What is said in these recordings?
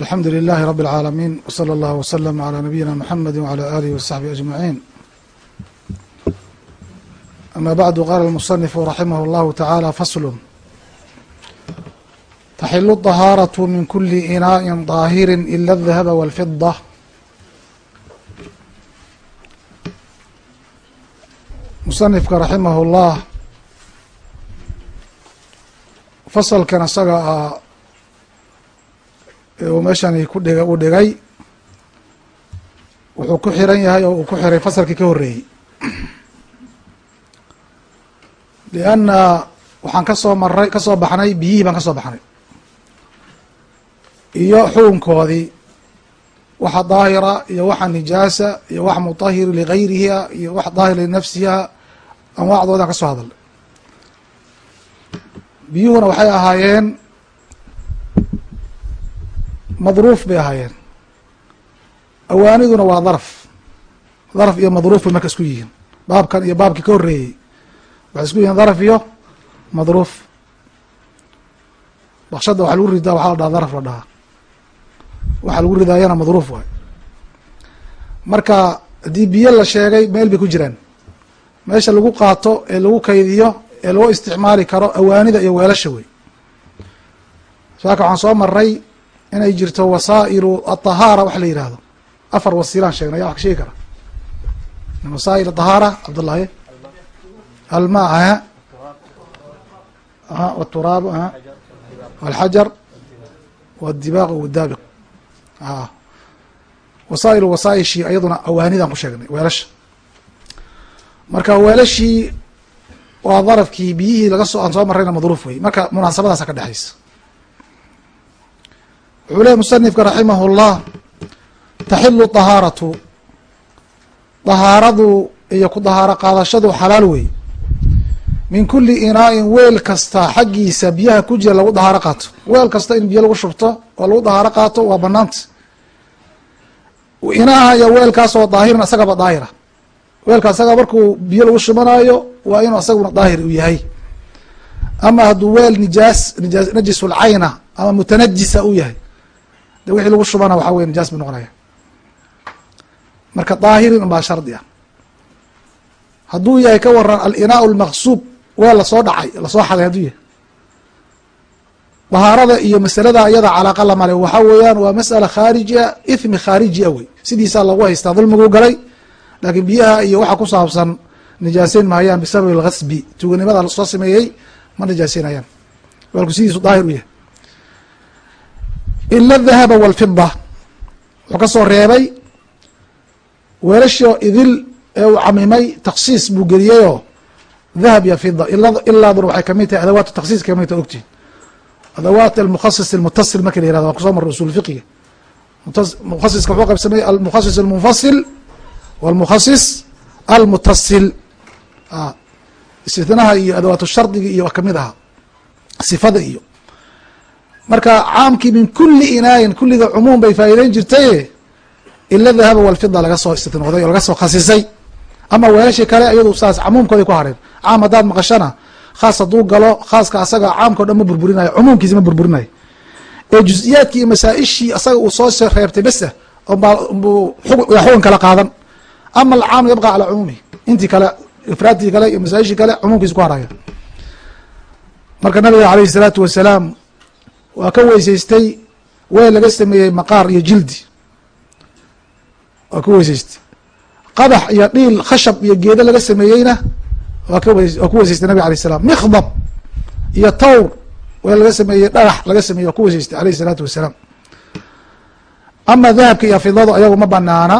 alxamdu lilahi rab اlcaalamiin wslى اllah wslm عlى nabiyina mxamedi wعlى alihi wsaxbihi aجmaciin ama bacdu qaala اlmusanifu raximah اllahu tacaala faslu taxilu الطahaaraة min kuli inaaءi ظaahiri ila الdahaba wاlfida musanifka raximah اllah fasalkan isaga ah uu meeshani ku dhig uu dhigay wuxuu ku xiran yahay oo uu ku xiray fasalkii ka horreeyey lianna waxaan ka soo maray ka soo baxnay biyihii baan ka soo baxnay. Iyo xukunkoodii waxa daahira iyo waxa nijaasa iyo wax mutahir ligayriha iyo wax daahir linafsiha anwaacdoodaan ka soo hadalnay. Biyuhuna waxay ahaayeen madruuf bay ahaayeen. Awaaniduna waa darf darf iyo madruuf bay marka isku yihiin. Baabkan iyo baabkii ka horreeyey. Waxay isku yihiin darf iyo madruuf. Bakshadda waxa lagu ridaa waxaa la dhaha darf la dhahaa. Waxa lagu ridaayana madruuf waay. Marka haddii biyo la sheegay meel bay ku jiraan. Meesha lagu qaato ee lagu kaydiyo ee loo isticmaali karo awaanida iyo weelasha wey saaka waxaan soo maray inay jirto wasaa'ilu aطahaara wax la yihahdo afar wasiilaan sheegnay ya wax ka sheegi kara. Wasaa'il aطahaara cabdullahi alma wturaab alxajar wadibaaq wadaabiq a wasaa'ilu wasaaishii ayaduna awaanidaan ku sheegnay weelasha. Marka weelashii waa darafkii biyihii laga soo aan soo marrayna madruuf wey. Marka munaasabadaasa ka dhexaysa wuxuu lehy musanifka raximah اllah taxilu طahaaratu طahaaradu iyo ku dahaaro qaadashadu xalaal wey min kuli inaa'in weel kasta xaggiisa biyaha ku jira lagu dahaaro qaato weel kasta in biyo lagu shubto oo lagu dahaaro qaato waa banaanta inaaha iyo weelkaasoo daahiran isagaba daahira weelka isaga markuu biyo lagu shubanayo waa inuu isaguna daahir u yahay ama hadduu weel nijaas nija najisulcayna ama mutanajisa u yahay de wixii lagu shubana waxa wey nijaas buu noqonaya. Marka daahirin unbaa shardi ah. Hadduu yahay ka waran alinaa lmaqsuub weel la soo dhacay la soo xaday hadduu yahay. Dahaarada iyo masalada iyada calaaqa lamale waxa weeyaan waa masala khaariji a ithmi khaariji a wey. Sidiisaa lagu haystaa dulmiguu galay laakiin biyaha iyo waxa ku saabsan nijaaseyn mahayaan bisababi alghasbi tuuganimada la soo sameeyey ma nijaaseynayaan weelku sidiisu daahir u yahay ila adahaba walfida wuxuu ka soo reebay weelashio idil ee uu camimay taksiis buu geliyeyoo dahab iyo fida ilaaduna waxay ka mid tahay adawaat taksiis ka mid tahay ogtihin adawaat almukhasis almutasil marki la yiraahdo waan ku soo marray usul fiqiga mukhasiska wuxuu qaybsamay almukhasis almunfasil walmukhasis almutasil istithnaha iyo adawaat shardiga iyo ka mid aha sifada iyo marka caamkii min kuli inaayin kulliga cumuum bay faa'iideyn jirtaye ila dahaba walfida laga soo istinooday oo laga soo khasisay. Ama weelashii kale iyadu saas camuumkooday ku hareen. Caam haddaad maqashana khaas hadduu galo khaaska asaga caamka o dhan ma burburinayo cumuumkiisi ma burburinayo ee juz-iyaadkii iyo masaa-ishii asaga uu soo reebtay besa buu xugun kala qaadan. Ama alcaam yabqa calaa cumuumihi intii kale ifraadtii kale iyo masaa-ishii kale cumuumkiisi ku haraya marka nabiga alayhi salaatu wasalaam waa ka weysaystay weel laga sameeyey maqaar iyo jildi. Waa ka weysaystay. Qadax iyo dhiil khashab iyo geedo laga sameeyeyna waa ka waa ku weysaystay nabig alay salam mikhdab iyo tawr weel laga sameeyey dhagax laga sameeyey waa ku weysaystay alayh isalaatu wasalaam. Ama dahabka iyo fidadu ayagu ma banaana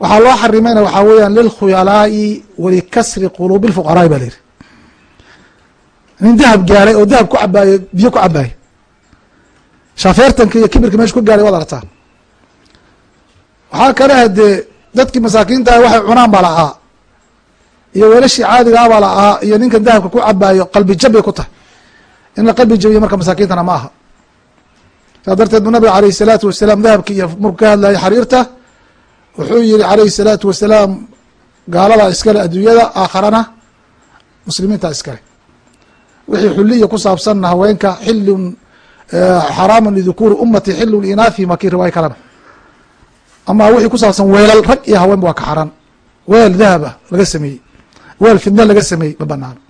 waxaa loo xarimayna waxaa weeyaan lilkhuyalaa'i walikasri quluubi lfuqaraai ba la yihi nin dahab gaaray oo dahab ku cabaaye biyo ku cabaaye shafeertanka iyo kibirka meeshu ka gaaray waad artaa waxaa kale hadee dadkii masaakiinta ah waxay cunaan baa la'aa iyo weelashii caadigaa ah baa la'aa iyo ninkan dahabka ku cabaayo qalbi jabay ku tahay. In la qalbi jabiyo marka masaakiintana ma aha. Saas darteed bu nabiga alayh salaatu wasalaam dahabkii iyo marku ka hadlayo xariirta. Wuxuu yihi calayhi salaatu wasalaam gaaladaa iskale adduunyada aakharana muslimiintaa iskale wixii xuliya ku saabsanna haweenka xilun xaraamu lidukuri umati xilu linaathi maki riwaaya kalena. Ama wixii ku saabsan weelal rag iyo haweenba waa ka xaraan weel dahaba laga sameeyey. Weel fidna laga sameeyey ma banaano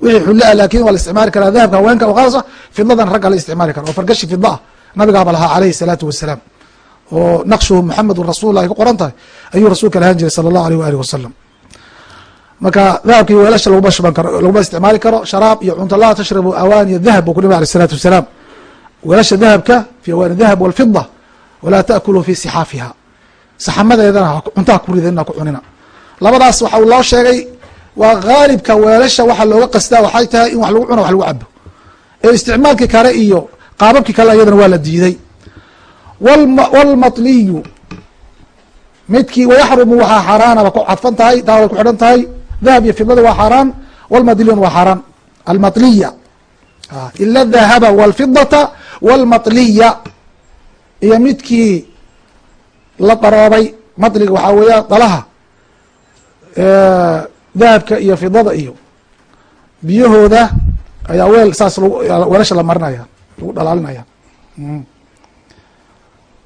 wixii xulle ah laakin waa la isticmaali karaa dahabka haweenka oo khaasa fidnadan ragga la isticmaali kara oo fargashi fidna ah. Nabigaaba lahaa alayhi salaatu wasalaam oo naqshuhu maxamedun rasuul ay ku qoran tahay ayuu rasuulka lahaan jiray sala allahu aleyh waalihi wasalam marka dahabkii weelasha laguma shuban karo laguma isticmaali karo sharaab iyo cunto laa tashrabu awaaniya dahab buu ku nabi aleh isalaatu wasalaam. Weelasha dahabka fi awaani dahab walfida walaa taأkuluu fi sixaafiha. Saxamadeedana cuntaha ku ridana ku cunina. Labadaas waxa loo sheegay waa haalibka weelasha waxa looga qastaa waxay tahay in wax lagu cuno wax lagu cabo ee isticmaalkii kale iyo qaababkii kale iyadana waa la diiday. Wlmatliyu midkii wayaxrumu waxaa xaaraanaba ku cadfan tahay daaway ku xidhan tahay dahab iyo fidada waa xaaraan wlmadliyun waa xaaraan almatliya ila dahaba wاlfidata wاlmatliya iyo midkii la daroobay matliga waxaa weeya dalaha dahabka iyo fidada iyo biyahooda ayaa weel saas weelasha la marinaya lagu dhalaalinaya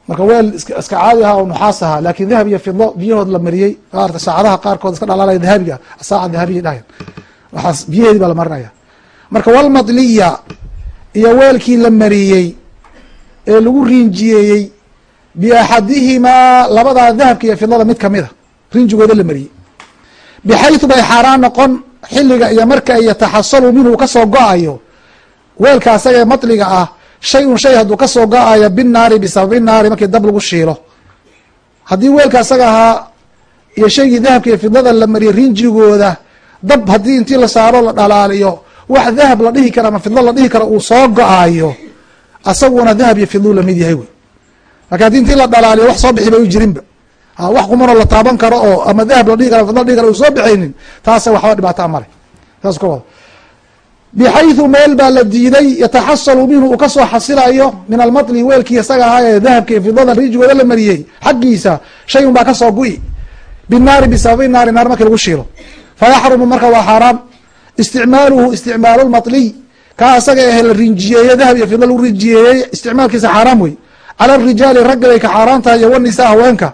marka weel iska caadi aha oo nuxaas ahaa laakiin dahab iyo fido biyahood la mariyey qaarta saacadaha qaarkood iska dhalaalaya dahabiga saaca dahabiya dhahayan waxaas biyaheedi baa la marinaya. Marka walmadliya iyo weelkii la mariyey ee lagu riinjiyeeyey biaxadihimaa labadaa dahabka iyo fidada mid kamida rinjigooda la mariyey. Bixaytu bay xaaraan noqon xilliga iyo marka yataxasalu minhu ka soo go'ayo weelka asaga ee matliga ah shay un shay hadduu ka soo go'ayo binaari bisababi naari markii dab lagu shiilo. Haddii weelka asaga ahaa iyo shaygii dahabka iyo fidada la mariyey rinjigooda dab haddii intii la saaro la dhalaaliyo wax dahab la dhihi karo ama fidlo la dhihi karo uu soo go'ayo asaguna dahab iyo fidlu la mid yahay wey. Marka haddii intii la dhalaaliyo wax soo bixi bay u jirinba. Wax qumanoo la taaban karo oo ama dahab la dhihi karo fidlo dhihi karo u soo bixaynin taasa waxba dhibaataa male saas ka wada bxayثu meel baa la diiday yataxasalu minhu uu ka soo xasilayo min almatli weelkii isaga ahaa ee dahabka iyo fidada rijigooda la mariyey xaggiisa shay un baa ka soo gu-i binaari bisababi naari naar markii lagu shiilo fayaxrumu marka waa xaaraam isticmaaluhu isticmaalu lmatliy kaa isaga ahe la rinjiyeeye dahab iyo fidla lagu rinjiyeeyey isticmaalkiisa xaaraam wey cala rijaali ragga bay ka xaaraan tahay iyo wanisa haweenka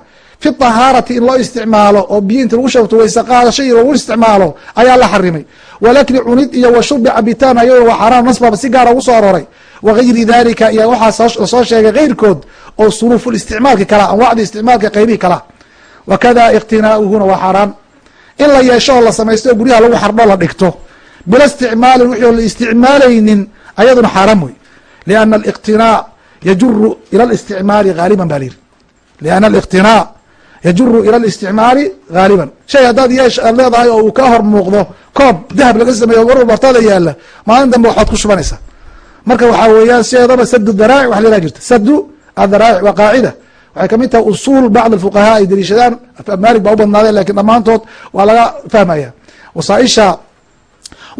fi طahaarati in loo isticmaalo oo biyo inti lagu shabto wayse qaadasho iyo lagu isticmaalo ayaa la xarimay. Walakli cunid iyo washurbi cabitaan ayadoo waa xaaraam nasbaba si gaara ugu soo aroray wagayri dalika iyo waxaa la soo sheegay keyrkood oo suruufulisticmaalki kala anwaacda isticmaalka qeybihi kala. Wakada iqtinaauhuna waa xaaraan in la yeesho oo la samaysto oo guryaha lagu xardho la dhigto. Bila isticmaalin wixii on la isticmaalaynin ayaduna xaaraam wey liana aliqtinaa yajuru ila listicmaali haaliban ba layiri liana aliqtinaa yajuru ila listicmaali haaliban shay haddaad yeesh aad leedahay oo uu ka hor muuqdo koob dahab laga sameeyo warwar bartada yaalla maalin dambe waxaad ku shubanaysaa. Marka waxaa weeyaan sideedaba sadu daraa'ic wax leedaha jirta. Sadu adaraa'ic waa qaacida. Waxay ka mid tahay usuul bacd alfuqahaa ay daliishadaan. Maalik baa u badnaadeen laakiin dhammaantood waa laga fahmaya. Wasaaisha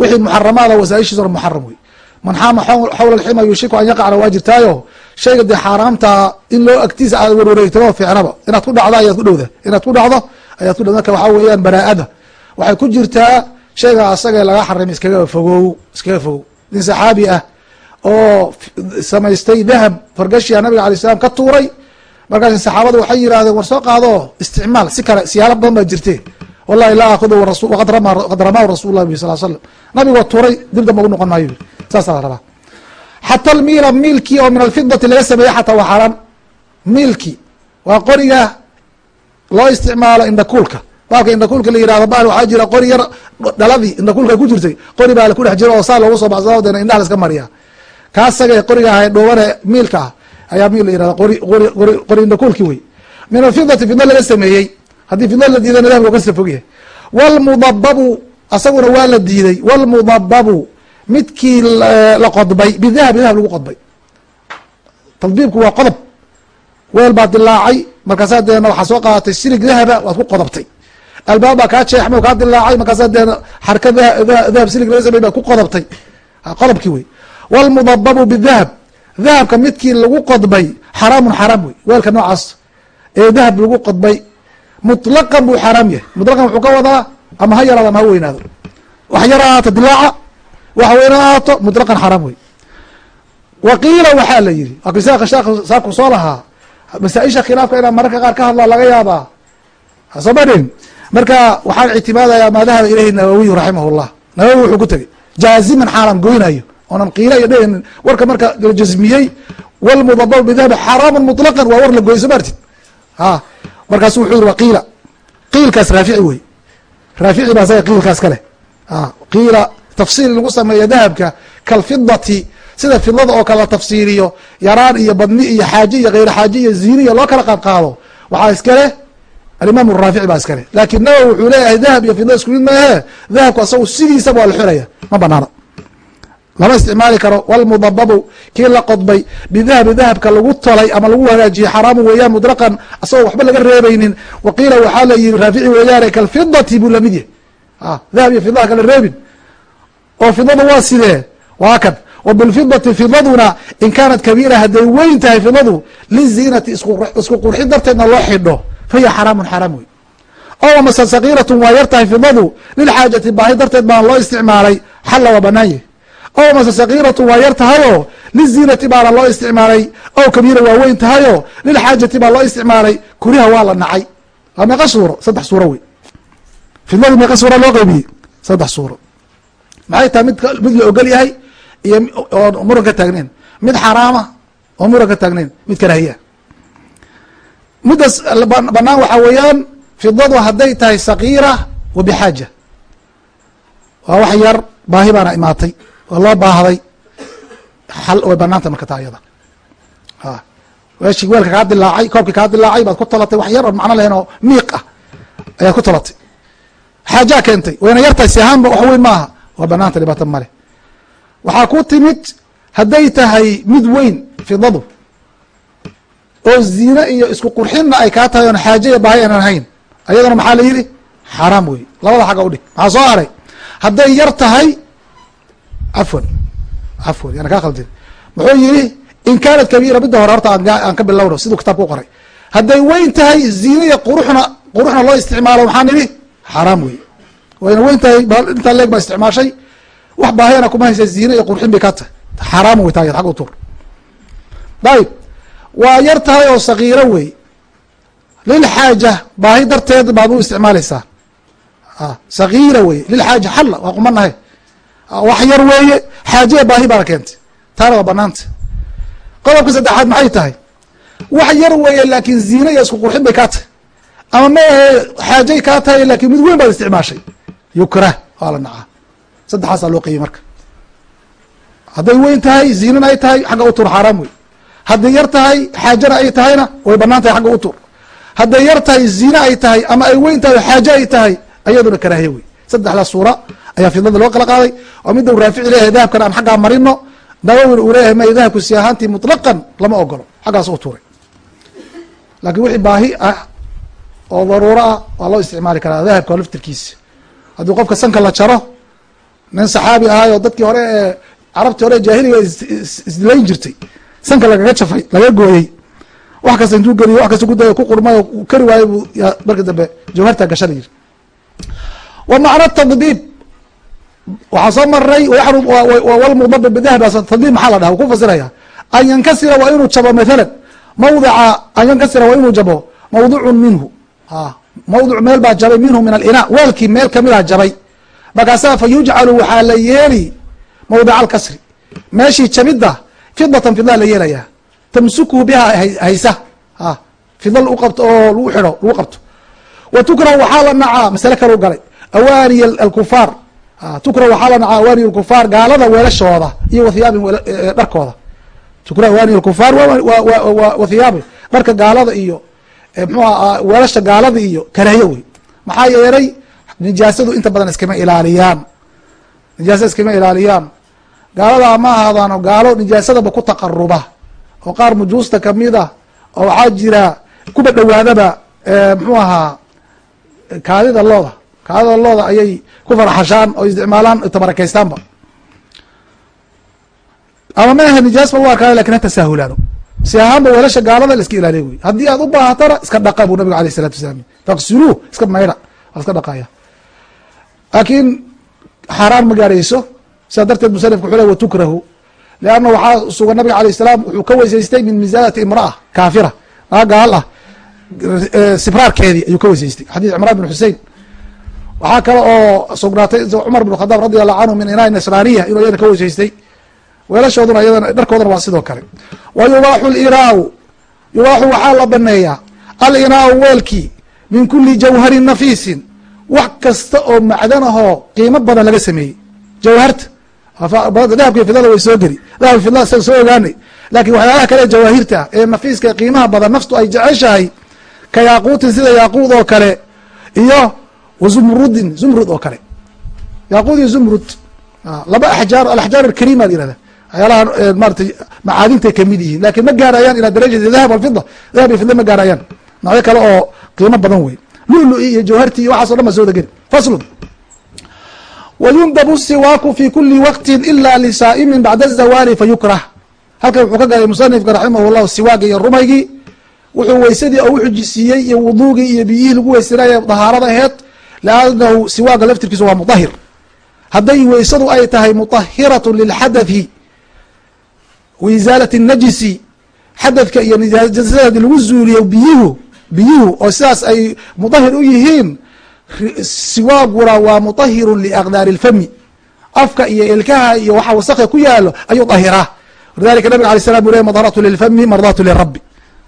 wixii muxaramaada wasaaishiisuna muxaram wey man xaama xawla alxima yushiku an yaqacna waa jirtaayo shayga dee xaaraamtaa in loo agtiisa aad warwareegtama fiicnaba. Inaad ku dhacdo ayaad ku dhowda. Inaad ku dhacdo ayaad ku dhowda. Marka waxaa weeyaan baraa'ada waxay ku jirtaa shayga asaga laga xarimay iskaga fogow iskaga fogow. Nin saxaabi ah oo samaystay dahab fargashiya nabiga alay slam ka tuuray. Markaas saxaabada waxay yidhahdeen war soo qaado isticmaal si kale siyaalo badan baa jirte wallahi laa akudu qad ramaahu rasul lah bi sal slam nabigoo tuuray dib damba ugu noqon maayo saasaa la rabaa. Xata almiila miilkii oo min alfidati laga sameeyey xataa waa xaaraan miilki waa qoriga loo isticmaalo indhakuulka. Baalka indhakuulka la yihahdo baal waxaa jira qori yar dhaladii indhakuulka ku jirtay. Qori baa ku dhex jira oo saa loogu soo baxsado deena indhaha la iska mariya kaa saga qoriga ahay dhuubane miilka ah. Ayaa miil la yihahda qori qori qori qori indhakuulki wey. Min alfidati fidno laga sameeyey. Haddii fidno la diidana dahabka ka soo fogyahay wlmudababu asaguna waa la diiday. Wlmudababu midkii la qodbay bidahabi dahab lagu qodbay. Tadbiibku waa qodob. Weel baa dilaacay markaasaa deena waxaa soo qaadatay silig dahaba waad ku qodobtay. Albaab baa kaa jeexmay kaa dilaacay markaasaa deena xarka dahab silig laga samey baa ku qodobtay. Qodobkii wey. Wlmudababu bidahab. Dahabka midkii lagu qodbay xaraamun xaraam wey. Weelka noocaas ee dahab lagu qodbay mutlaqan buu xaaraam yahay. Mutlaqan wuxuu ka wadaa ama ha yaraado ama ha weynaado wax yar ahaato dilaaca wax weyn ahaato mutlaqan xaraam wey waqiila waxaa la yihi saabku soo lahaa masaaisha khilaafka inaa mararka qaar ka hadlaa laga yaabaa. Soo madhin marka waxaan ictimaadayaa maa dahaba ilayhi nawawiyu raximah llah nawawi wuxuu ku tegey jaaziman xaalan goynayo oonan qiila iyo dhehn warka marka la jasmiyey wlmudabab bidahabi xaraamu muطlaqan waa war la gooy soo maartid a markaasu wuxuu yihi waqiila qiilkaas raafici wey raafici baa saga qiilkaas kale qiila tafsiil lagu sameeya dahabka kalfidati sida fidlada oo kale la tafsiiriyo yaraan iyo badni iyo xaaje iyo hayr xaaje iyo ziiniya loo kala qaad qaado waxaa iskale alimaam raafici baa iskale. Lakin nawowi wuxuu leeyahay dahab iyo fidla isku mid maahe dahabku asagu sidiisaba waa la xiraya ma banaana. Lama isticmaali karo wlmudababu kii la qodbay bidahabi dahabka lagu tolay ama lagu hagaajiyey xaraamu weeyaan mudraqan asagoo waxba laga reebeynin waqiila waxaa la yihi raafici weeyaane kalfidati buu la mid yahay. Dahab iyo fidaha kala reebin oo fidadu waa sidee? Waa kan wbilfidati fidaduna in kaanat kabiira hadday weyn tahay fidadu liziinati isku qurxin darteedna loo xidho. Fahiya xaraamun xaraam wey o mase sagiiratun waa yar tahay fidadu lilxaajati baahi darteed baan loo isticmaalay xalla waa banaan yahi o mase waa yar tahayoo liziinati baana loo isticmaalay ow kabiira waa weyn tahayoo lilxaajati baa loo isticmaalay kuriha waa la nacay. Waa meeqa suuro saddex suuro wey fidladu meeqa suura loo qeybiyey saddex suuro maxay tahay mid mid la ogol yahay iyo oo muran ka taagneyn mid xaraama oo muran ka taagneyn mid karaahiya. Middas banaan waxaa weeyaan fidadu hadday tahay sagiira wa bixaaja. Waa wax yar baahi baana imaatay waa loo baahday xal way banaanta marka taa iyada. A weeshii weelka kaa dilaacay koobkii kaa dilaacay baad ku talatay wax yar oon macno lahayn oo miiq ah ayaad ku talatay. Xaajaa keentay wayna yartahay si ahaanba wax weyn maaha waa banaanta dhibaato male. Waxaa ku timid hadday tahay mid weyn fidadu. Oo ziine iyo isku qurxinna ay kaa tahay oon xaaje iyo baahi aanan hayn. Ayadana maxaa la yidhi? Xaaraam wey labada xagga udhig maxaa soo haray? Hadday yar tahay cafwan cafwan yana kaa khaldin muxuu yihi in kaanat kabiira midda hore horta aan ka bilowno siduu kitaabka u qoray. Hadday weyn tahay ziine iyo quruxna quruxna loo isticmaalo maxaa nidhi? Xaaraam wey wayna weyn tahay intaa leeg baa isticmaashay. Wax baahiyana kuma haysa ziine iyo qurxin bay kaa tahay. Xaaraam wey taa ag u tur ayib waa yar tahay oo sagiiro wey. Lilxaaja baahi darteed baad u isticmaaleysaa sagiira wey. Lilxaaja xalla waa qumanahay wax yar weeye xaajiya baahi baana keentay. Taana waa banaanta qodobka saddexaad maxay tahay? Wax yar weeye laakin ziine iyo isku qurxin bay kaa tahay. Ama maahe xaajay kaa tahay laakiin mid weyn baad isticmaashay yukrah waa la nacaa. Saddexaasaa loo qeeyey marka. Hadday weyn tahay ziinana ay tahay xagga u tur xaaraam wey hadday yar tahay xaajana ay tahayna way bannaan tahay xagga u tur hadday yar tahay ziine ay tahay ama ay weyn tahay xaaje ay tahay ayaduna karaahiye wey saddexdaa suura ayaa fidlada loo kala qaaday. Oo midda u raafici leeyahay dahabkan aan xaggaa marino nawawina uu leeyahay may dahabku si ahaantii mutlaqan lama ogolo xaggaas u laakiin wixii baahi ah oo daruuro ah waa loo isticmaali karaa dahabka laftirkiisa haddii qofka sanka la jaro nin saxaabi ahaayo dadkii hore ee carabtii hore jaahiliga isdilayn jirtay sanka lagaga jafay laga gooyey wax kasta intuu geliyo wax kasta kuday ku qurmay oo kari waayo bu marka dambe jawhartaa gashana yiri. Wa macna tadbiib. Waxaa soo maray wlmudabib bidahab tadbiib maxaa la dhaha u ku fasiraya. An yankasira waa inuu jabo mathalan mawdica an yankasira waa inuu jabo mawdicun minhu mawdic meel baa jabay minhu min alina weelkii meel kamida jabay. Markaasaa fa yujcalu waxaa la yeeli mawdica alkasri. Meeshii jabidda fidatan fidlaa la yeelayaa. Tamsukuhu biha haysa. Fidla lagu qabto oo lagu xidho lagu qabto. Wa tukrahu waxaa la nacaa masale kalau galay awaaniy alkufaar. Tukrahu waxaa la nacaa awaaniy alkufaar gaalada weelashooda iyo wathiyaabin dharkooda. Tukrahu awaaniy alkufaar wathiyaabin dharka gaalada iyo mxuua weelasha gaalada iyo karaahiye wey maxaa yeelay nijaasadu inta badan iskama ilaaliyaan. Nijaasada iskama ilaaliyaan. Gaaladaa ma ahaadaano gaalo nijaasadaba ku taqaruba. Oo qaar mujuusta ka mid a oo waxaa jira kuba dhowaadaba mxuu ahaa kaadida looda. Kaadida looda ayay ku farxashaan oo isticmaalaan tabarakaystaanba ama ma ahe nijaas ba u arkaa laakiin ha tasaahulaano si ahaanba weelasha gaalada la iska ilaaliya wey haddii aad u baahatana iska dhaqa buu nabiga alayh isalatu wasalaam. Faksuluuh iska maydha waa iska dhaqaya laakiin xaaraan ma gaarayso. Sidaa darteed musanifka wuxu le watukrahu leanna waxaa sugan nabiga alayh salaam wuxuu ka weysaystay min misaadati imraa kaafira. Aa gaal ah. Sibraarkeedii ayuu ka weysaystay. Xadis cimraan bin xusein waxaa kale oo sugnaatay cumar bin khadaab radi allahu canhu min inaa nasraaniya inuu iyana ka weysaystay weelashooduna iyadana dharkoodana waa sidoo kale. Wa yubaaxu liraau yubaaxu waxaa la baneeyaa alinaau weelkii min kuli jawharin nafiisin. Wax kasta oo macdanahoo qiimo badan laga sameeyey. Jawharta. Dahabka fidada way soo geli. Dahab fidlada sa soo ogaanay. Lakin waxyaalaha kale jawaahirta ee nafiiska qiimaha badan naftu ay jeceshahay ka yaaquutin sida yaaquud oo kale iyo wa zumrudin zumrud oo kale. Yaaquud iyo zumrud. Laba axjaar alaxjaar alkarima la yihahda waxyaalaha maratay macaadintay ka mid yihiin. Lakin ma gaarayaan ilaa darajati dahab alfida dahab iyo fidla ma gaarayaan. Noocyo kale oo qiimo badan wey lulu-i iyo jawharti iyo waxaso dhan ba soo degeni faslun. wyundab siwaaku fi kuli waqti ila lisaa'imin bacda zawaali fayukrah halkan wuxuu ka galay musanifka raximah llahu siwaaga iyo rumaygii. Wuxuu weysadii oo uxujisiiyey iyo wuduugii iyo biyihii lagu weysanaya dahaarada aheed liannahu siwaaga laftirkiisu waa mudahir hadday weysadu ay tahay mutahiratu lilxadathi waizaalat najisi xadadka iyo najasada haddii lagu zuuliyo biyuhu biyuhu oo sidaas ay mudahir u yihiin siwaaguna waa mudahirun liaqdaari lfami afka iyo ilkaha iyo waxa wasakha ku yaalo ayuu dahiraa walidalika nabiga alay slam u ley lilfami mardatu lirabbi.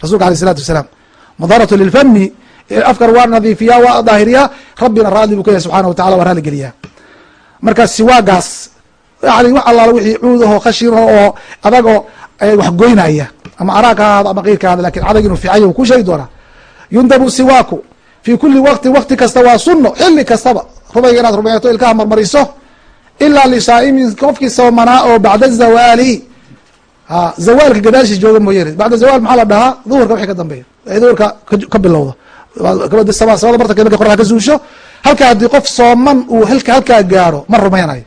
Rasulka aley salatu wasalaam mdharatu lilfami afkan waa nadiifiya waa daahiriyaa rabbina raadli buu ka yahay subxana wa tacala waa raalligeliyaa marka siwaagaas yani wax allaala wixii cuudaho khashino oo adagoo waxgoynaya ama araag ha ahaado ama keyrka laakiin adag inuu fiicanya ku sheegi doonaa. Yundabu siwaaku. Fi kuli waqtin waqti kasta waa suno xili kastaba. Rumayga inaad rumeeto ilkaha marmariso. Ilaa lisaa'imin qofkii soomanaa oo bacda zawaali. A zawaalka gadaashiis jooga mooyane. Bacda zawaal maxaa la dhahaa? Duhurka wixii ka dambeeya. Ee duhurka ka bilowda samada bartankeed markay suusho. Halka haddii qof sooman uu halka halkaa gaaro ma rumeynayo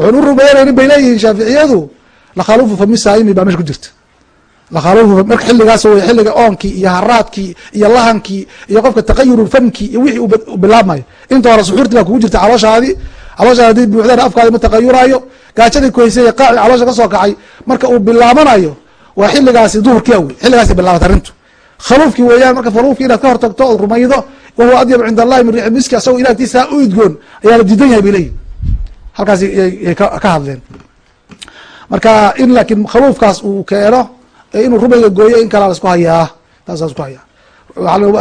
wuxuun u rumeynaynin bay leeyihiin shaaficiyadu lakhaluufu fami saa'imi baa meesha ku jirta. Lakhaluufu marka xilligaas wey xilliga oonkii iyo haraadkii iyo lahankii iyo qofka taqayuru famkii iyo wixii u bilaabmayo inta hore suxuurti baa kugu jirta calooshaadii. Calooshaadi haddii buuxdana afkaadi ma taqayuraayo. Gaajadii kuhaysay qaaci caloosha ka soo kacay marka uu bilaabanayo waa xilligaasi duhurkia wey xilligaasi bilaabat arrintu. Khaluufkii weeyaan marka khaluufki inaad ka hortagto ood rumaydo wahuwa adyabu cinda allahi min riixi miski asagoo ilah agtiisa u idgoon ayaa la diidan yahay bay leeyihiin halkaas yay ka hadleen. Marka in laakiin khaluufkaas uu keeno inuu rumayga gooyo in kalaa la isku hayaa taasa isku hayaa.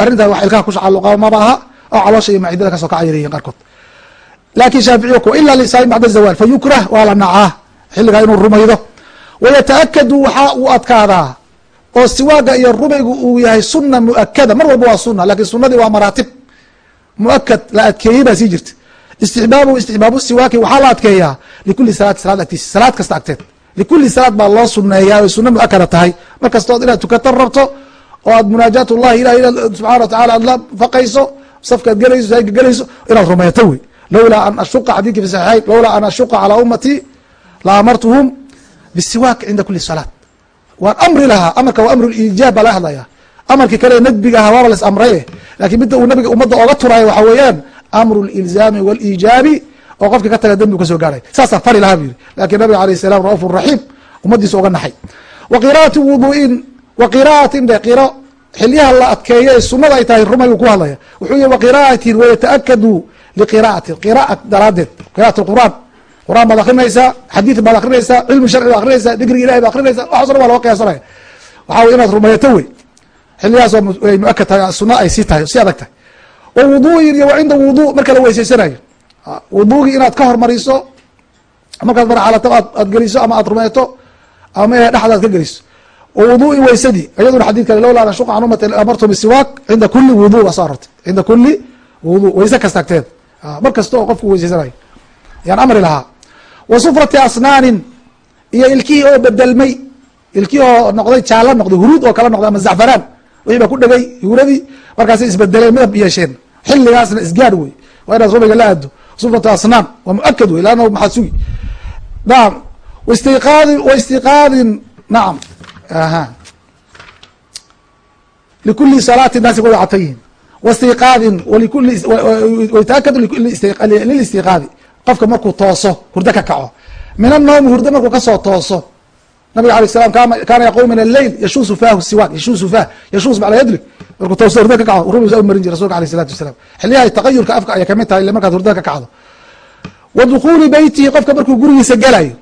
Arrinta wax ilkaha ku tacaluqa maba aha oo caloosha iyo macidada ka soo kaca yaryihin qaarkood. Lakin shaaficiya kuwa ila lisaain bacda zawal fa waa la nacaa xilligaa inuu rumaydo. Wayataakadu waxaa uu adkaadaa oo siwaaga iyo rumaygu uu yahay suna muakada mar walba waa suna laakiin sunadii waa maraatib. Muakad la adkeeyey baa sii jirta istixbaabu istixbaabu siwaaki waxaa la adkeeyaa likuli salaati salaad agtiisa. Salaad kasta agteed. Likuli salaad baa loo suneeyaa oy suna muakada tahay. Mar kastood inaad tukatan rabto oo aad munaajaat ullahi ilah subxana watacala aad la faqayso safkaad gelayso saadka gelayso inaad rumayto wey. Lowlaa an ashuqa xadidki fi saxiixayn lowlaa an ashuqa calaa ummatii la amartuhum bisiwaak cinda kuli salaat waan amri lahaa amarka waa amru liijaab baa laga hadlaya amarkii kale nadbiga ahaa waaba las amraye laakiin midda uu nabiga ummadda ooga turaayo waxaa weeyaan amru lilzaami wاliijaabi oo qofki ka taga dembi u ka soo gaaray saasaan fari lahaa bu yiri laakiin nabiga alayh salam ra'uuf raxiim ummadiisa oga naxay wa qira'ati wudu'in wa qira'atin de qiro xilyaha la adkeeyo ee sunada ay tahay rumaygu ku hadlaya wuxuu yihi wa qira'atin wayataakadu liqira'ati qira'a daraadeed qira'at qur'aan qur'aan baad akrinaysaa xadiid baad akrinaysaa cilmi sharci baad akrinaysaa digriga ilahay baad akrinaysaa waxaso dhan waa laga qiyaasanaya waxaa wey inaad rumayto wey xiliyahaas ay muakad tahay suna ay sii tahay si adag tahay wa wudu'in iyo wa cinda wudu marka la weysaysanayo. Wuduugii inaad ka hormariso markaad marxalato aad geliso ama aad rumayto ama dhexda ad ka geliso. Wa wudu'in weysadii iyaduna xadid kale lowla an can ummati amartu bisiwaak cinda kuli wudu baa soo arortay cinda kuli wudu weyse agteed mar kasta oo qofku weysaysanayo. Yaan amri lahaa. Wa sufrati asnaanin iyo ilkihii oo bedelmay ilkihii oo noqday jaala noqday huruud oo kala noqday ama zacfaraan. Wixii baa ku dhegay huuradii markaasay isbedeleen midab yeesheen. Xilligaasna isgaadh wey waa inaad rumayga la aado sufratu asnaan waa muakad wey lannahu maxaad sugi? Nacam waistiqaadin waistiqaadin nacam aha likuli salaati naasi way cadtan yihiin waistiqaadin waytaakadu lilistiqaadi qofka markuu tooso hurdo ka kaco. Min annawmi hurdo markuu ka soo tooso nabiga alay salam kaana yaqum min alleyl yashuusu faahu siwaak yashuusu faah yashuus macla yadrig markuu tooso hurda ka kacdo rubiisa u marin jir rasulka aleyh salatu wasalaam. Xiliyahay tagayurka afka ayay ka mid tahay ille markaad hurdada ka kacdo. Wa dukuuli beytihi qofka markuu gurigiisa gelayo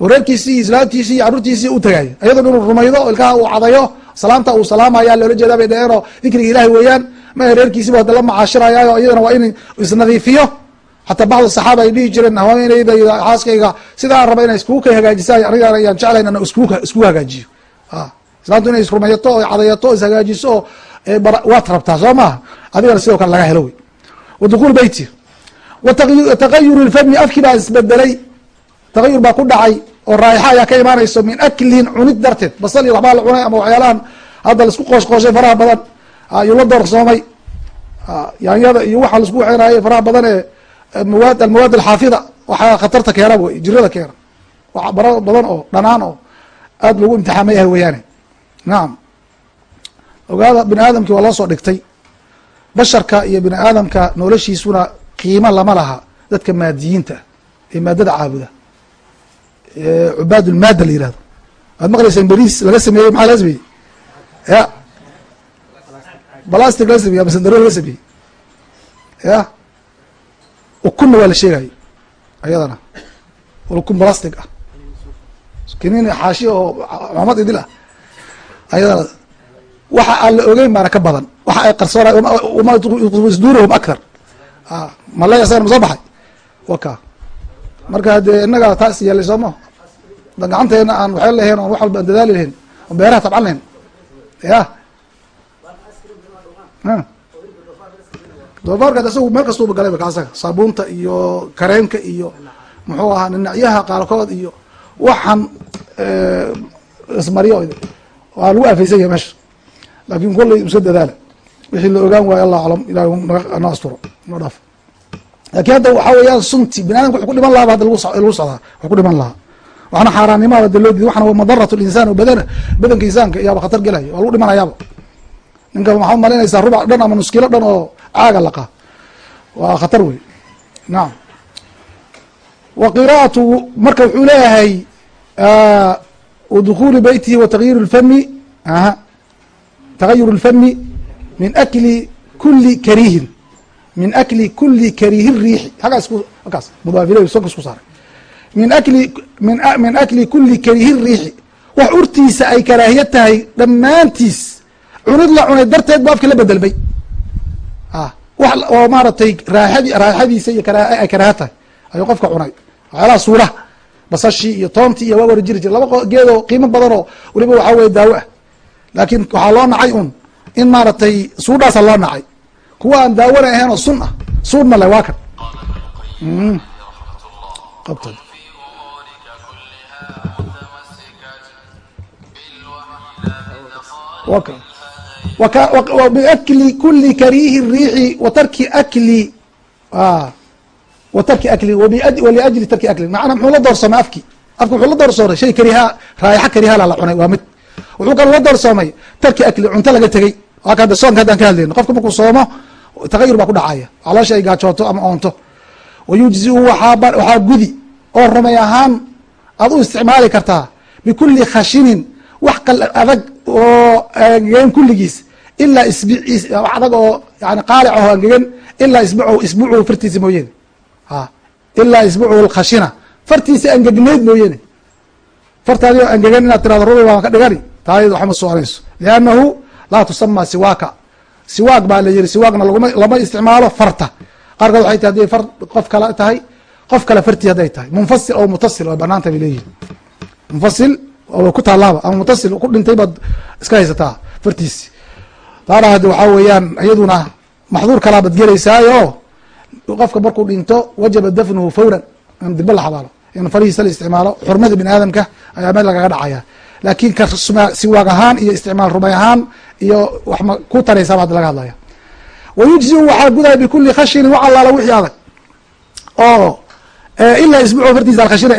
oo reerkiisii iyo islaamtiisii iyo carruurtiisii u tagayo iyadon inuu rumaydo ilkaha uu cadayo salaamta uu salaamaya loola jeedaa bay dhaheenoo dikriga ilahi weeyaan ma reerkiisiiba hada la xataa bacd saxaaba ay dhihi jireen haweeneyda xaaskayga sidaa raba inay iskugu ka hagaajisay aniga ayaan jeclayn ana iskugu hagaajiyo. Islaamtu inay isrumayato oo cadayato o ishagaajiso waad rabtaa soo maaha adigana sidoo kale laga helo wey. Wa dukuul beyti wa tagayur lfami afkii baa isbedelay. Tagayur baa ku dhacay oo raayixa ayaa ka imaanayso min aklin cunid darteed. Basal iyo waxbaa la cunay ama waxyaalahan hadda la isku qoosh qooshay faraha badan. Ayuu la doorsoomay. Yaanyada iyo waxa la isku waxeynayay faraha badan mawaad almawaad alxaafida. Waxaa khatarta keena wey jirada keena. Wax bara badan oo dhanaan oo aad lagu imtixaama yahay weyaane nacam ogaada bini aadamkii waa loo soo dhigtay. Basharka iyo bini aadamka noloshiisuna qiimo lama laha dadka maadiyiinta ee maadada caabuda. Cubaad ulmaada la yihahdo waad maqlayseen beriis laga sameeyey maxaa laga sameeyey? Ya. Balastic laga sameeyey ama sandaro laga sameeyey? Ya ukunna waa la sheegayay ayadana. Ukun balastic ah. Kinin xaashi oo maxamad idil ah ayadana. Waxa aan la ogeyn baana ka badan. Waxa ay qarsoona isduurahum akthar. Malay asagana ma soo baxay? Waka. Marka dee inaga taas yeelay sooma da gacanteena aan waxay lahayn on wax walba aan dadaali lahayn on beeraha tabcan lahayn. Ya doofaarka isagu meel kastuuba galay ka asaga saabuunta iyo kareenka iyo muxuu ahaa ninacyaha qaarkood iyo waxaan ismaryo waa lagu afeysan yahay meesha. Laakin kollay iska dadaala wixii la ogaan waayo allah aclam ilahi na asturo na dhaaf. Lakin hadda waxaa weeyaan sunti bini adamka wuxu ku dhiman lahaba hadda lagu socdaa wax ku dhiman lahaa. Waxna xaaraannimada de loo diiday waxna waa madarat linsan oo badana badanka insaanka iyaaba khatar gelaya waa lagu dhimanayaaba ninka maxaa malaynaysaa rubac dhan ama nuskilo dhan oo caaga laqa. Waa khatar wey nacam wa qira'atu marka wuxuu leeyahay wadukuli beytihi wa tagyir lfami aha tagayur اlfami min akli kuli karihin min akli kuli karihi riixi hagaas halkaas mudaafile sonka isku saaray. Min akli min akli kuli karihi riixi wax urtiisa ay karaahiya tahay dhammaantiis. Cunid la cunay darteed bu la bedelmay oo maaratay raaxadi raaxadiisa iyo karaaha tahay. Ayuu qofka cunay. Waxyaalaha suulaha basashii iyo toontii iyo waa jiri jir laba geedoo qiimo badanoo weliba waxaa weye daawo ah. Laakiin waxaa loo nacay un in maaratay suudhaasa loo nacay. Kuwa aan daawona ahayn oo sun ah suud male waa kan biakli kuli kariihi riixi wa tarki akli wa tarki akli waliajli tarki akli. Macnaa muxuu la doorsoomay afki? Afki wuxuu la doorsoomay? Shay kariha raayaxa karihala la cunay waa mid. Wuxuu kaloo la doorsoomay tarki akli cunto laga tegey. Waa ka soonka haddaan ka hadlayno. Qofka markuu soomo tagayur baa ku dhacaya. Caloosha ay gaajooto ama oonto. Wayujziu waxaa gudi. Oo rumay ahaan aad u isticmaali kartaa bikuli khashinin wax qal adag oo angegan kulligiis. Ilaa isb adag oo yani qaalic aho angegan ilaa isbuc isbuchu fartiisa mooyeene a ilaa isbuchu lkhashina fartiisa angegneyd mooyeene. Fartaadi angegan inaad tirado rubi baan ka dhigani. Taayad waxma soconayso liannahu laa tusama siwaaka. Siwaag baa la yihi siwaagna laguma lama isticmaalo farta. Qaarkood waxay tahay haday far qof kale tahay qof kale fartii hadday tahay. Munfasil oo mutasil way banaanta bay leeyihiin munfasil ku taalaaba ama mutasil ku dhintay baad iska haysataa fartiisi. Taana haddi waxaa weeyaan iyaduna maxduur kalaa bad gelaysaayo. Qofka markuu dhinto wajaba dafnuhu fawran in diba la xabaalo in farihiisa la isticmaalo xurmada bini aadamka ayaa meel lagaga dhacaya. Laakiin ka siwaag ahaan iyo isticmaal rumay ahaan iyo wax ku taraysaaba hadda laga hadlaya wayujziu waxaa gudaya bikuli khashinin wax allaala wixii adag. Oo ilaa isbuuco fartiisa alkhashina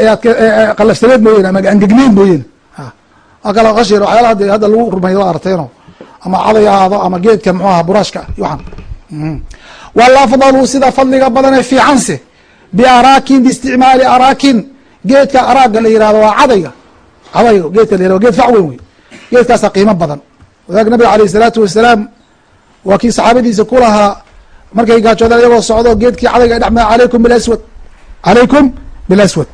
qalafsaneed mooyeen ama angegneyd mooyeen waa kala khashin waxyaalaha de hadda lagu waa arteeno. Ama caday ahaado ama geedkan muxuu aha buraashka waxaan walafdalu sida fadliga badane fiicanse biaraakin biisticmaali araakin geedka araaga la yihahdo waa cadayga. Cadayga geedka la yihahdo geed fac weyn. Wey geedkaasa qiimo badan. Wadaag nabiga alayh isalaatu wasalaam waa kii saxaabadiisa ku lahaa markay gaajoodeen iyagoo socdo geedkii cadayga dhexmaa alaykum bilaswad calaykum bilaswad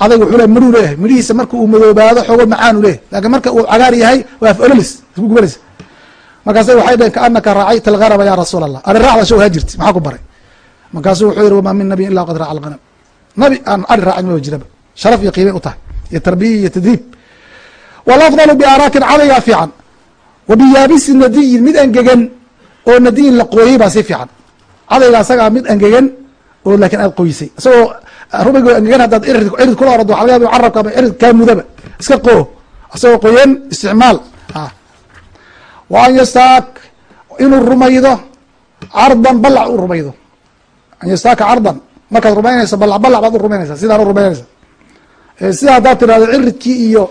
cadayga wuxuu le midhuu leeyahay midhihiisa marka uu madoobaado xoogo macaanu leeyahy laakiin marka uu cagaar yahay waa afololis isku gubanaysa markaasa waxay dheheen kaanaka raacayta alganama ya rasuul allah ari raacda sha haa jirti maxaa ku baray? Markaasuu wuxuu yihi wamaa min nabiyin illa qad raaca alganam nabi aan ari raacin maba jiraba sharaf iyo qiimay u tahay iyo tarbiya iyo tadriib walafdalu biaraakin cadaygaa fiican wa biyaabisi nadiyin mid engegan oo nadiyin la qooyey baa si fiican. Cadayga asagaa mid engegan oo laakiin aad qoysay. Isagoo rubigo engegan haddaad irid cirid kula orado waxa laga yaba carabka ama cirid kaa mudaba. Iska qoo isagoo qoyan isticmaal. Wa an yastaak inuu rumaydo cardan balac u rumaydo. An yastaaka cardan. Markaad rumaynayso balac balac baad u rumaynaysaa. Sidaan u rumaynaysa sida haddaad tirahdo ciridkii iyo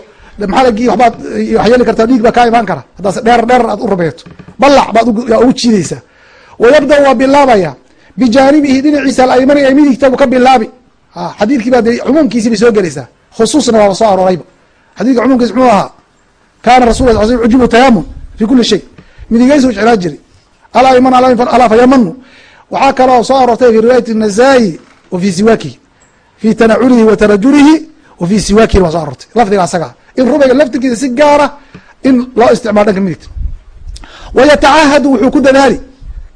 maxalagii waxbaad wax yeeli kartaa dhiig baa kaa imaan kara. Haddaas dheer dheer aad u rumayto. Balac baad ugu jiidaysaa. Wayabda waa bilaabaya. Bijaanibihi dhinaciisa alaymani ee midigta ka bilaabi xadiidkii baa dee cumuumkiisi bay soo gelaysaa. Khusuusna waaba soo aroorayba xadidka cumuumkiis muxuu ahaa? Kaana rasul la sl ujubu tayamun fi kuli shay. Midigeysu jeclaa jiri alayman alaa fayamanu waxaa kaloo soo aroortay fi riwaayati nasaa-i wa fi siwaakihi fi tanaculihi wa tarajulihi wa fi siwaakihi waa soo aroortay. Lafdiga asagaa in rubayga laftirkiisa si gaara in loo isticmaalo dhanka midigta. Wayatacahadu wuxuu ku dadaali.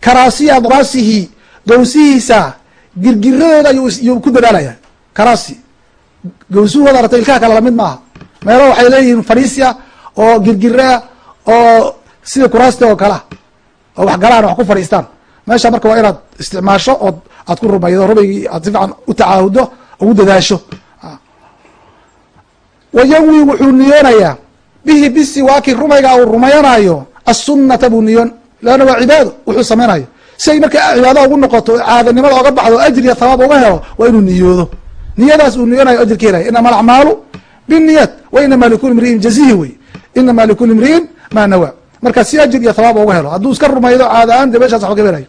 Karaasiya adraasihi gawsihiisa girgiradooda ayuu ku dadaalaya. Karaasi. Gawsuhooda arata ilkaha kale la mid maaha. Meelo waxay leeyihiin fariisia oo girgiraa oo sida kuraasta oo kalea oo wax galaan wax ku fadhiistaan. Meesha marka waa inaad isticmaasho ood aad ku rumaydo rubaygii aad si fiican u tacaahuddo ugu dadaasho. Wayanwi wuxuu niyoonayaa. Bihi bisiwaaki rumayga uu rumayanayo asunata buu niyoon leanna waa cibaado wuxuu samaynayo si ay marka cibaada ugu noqoto caadanimada oga baxdo o ajriya thawaab uga helo waa inuu niyoodo. Niyadaas uu niyoonayo ajirka helaya inama alacmaalu binniyat wa likuli imriin jazihi wey. Inama likuli imriin maa nawaa marka si ajir iyo thawaab uga helo hadduu iska rumaydo caadaan de meeshaas waba ka helayo.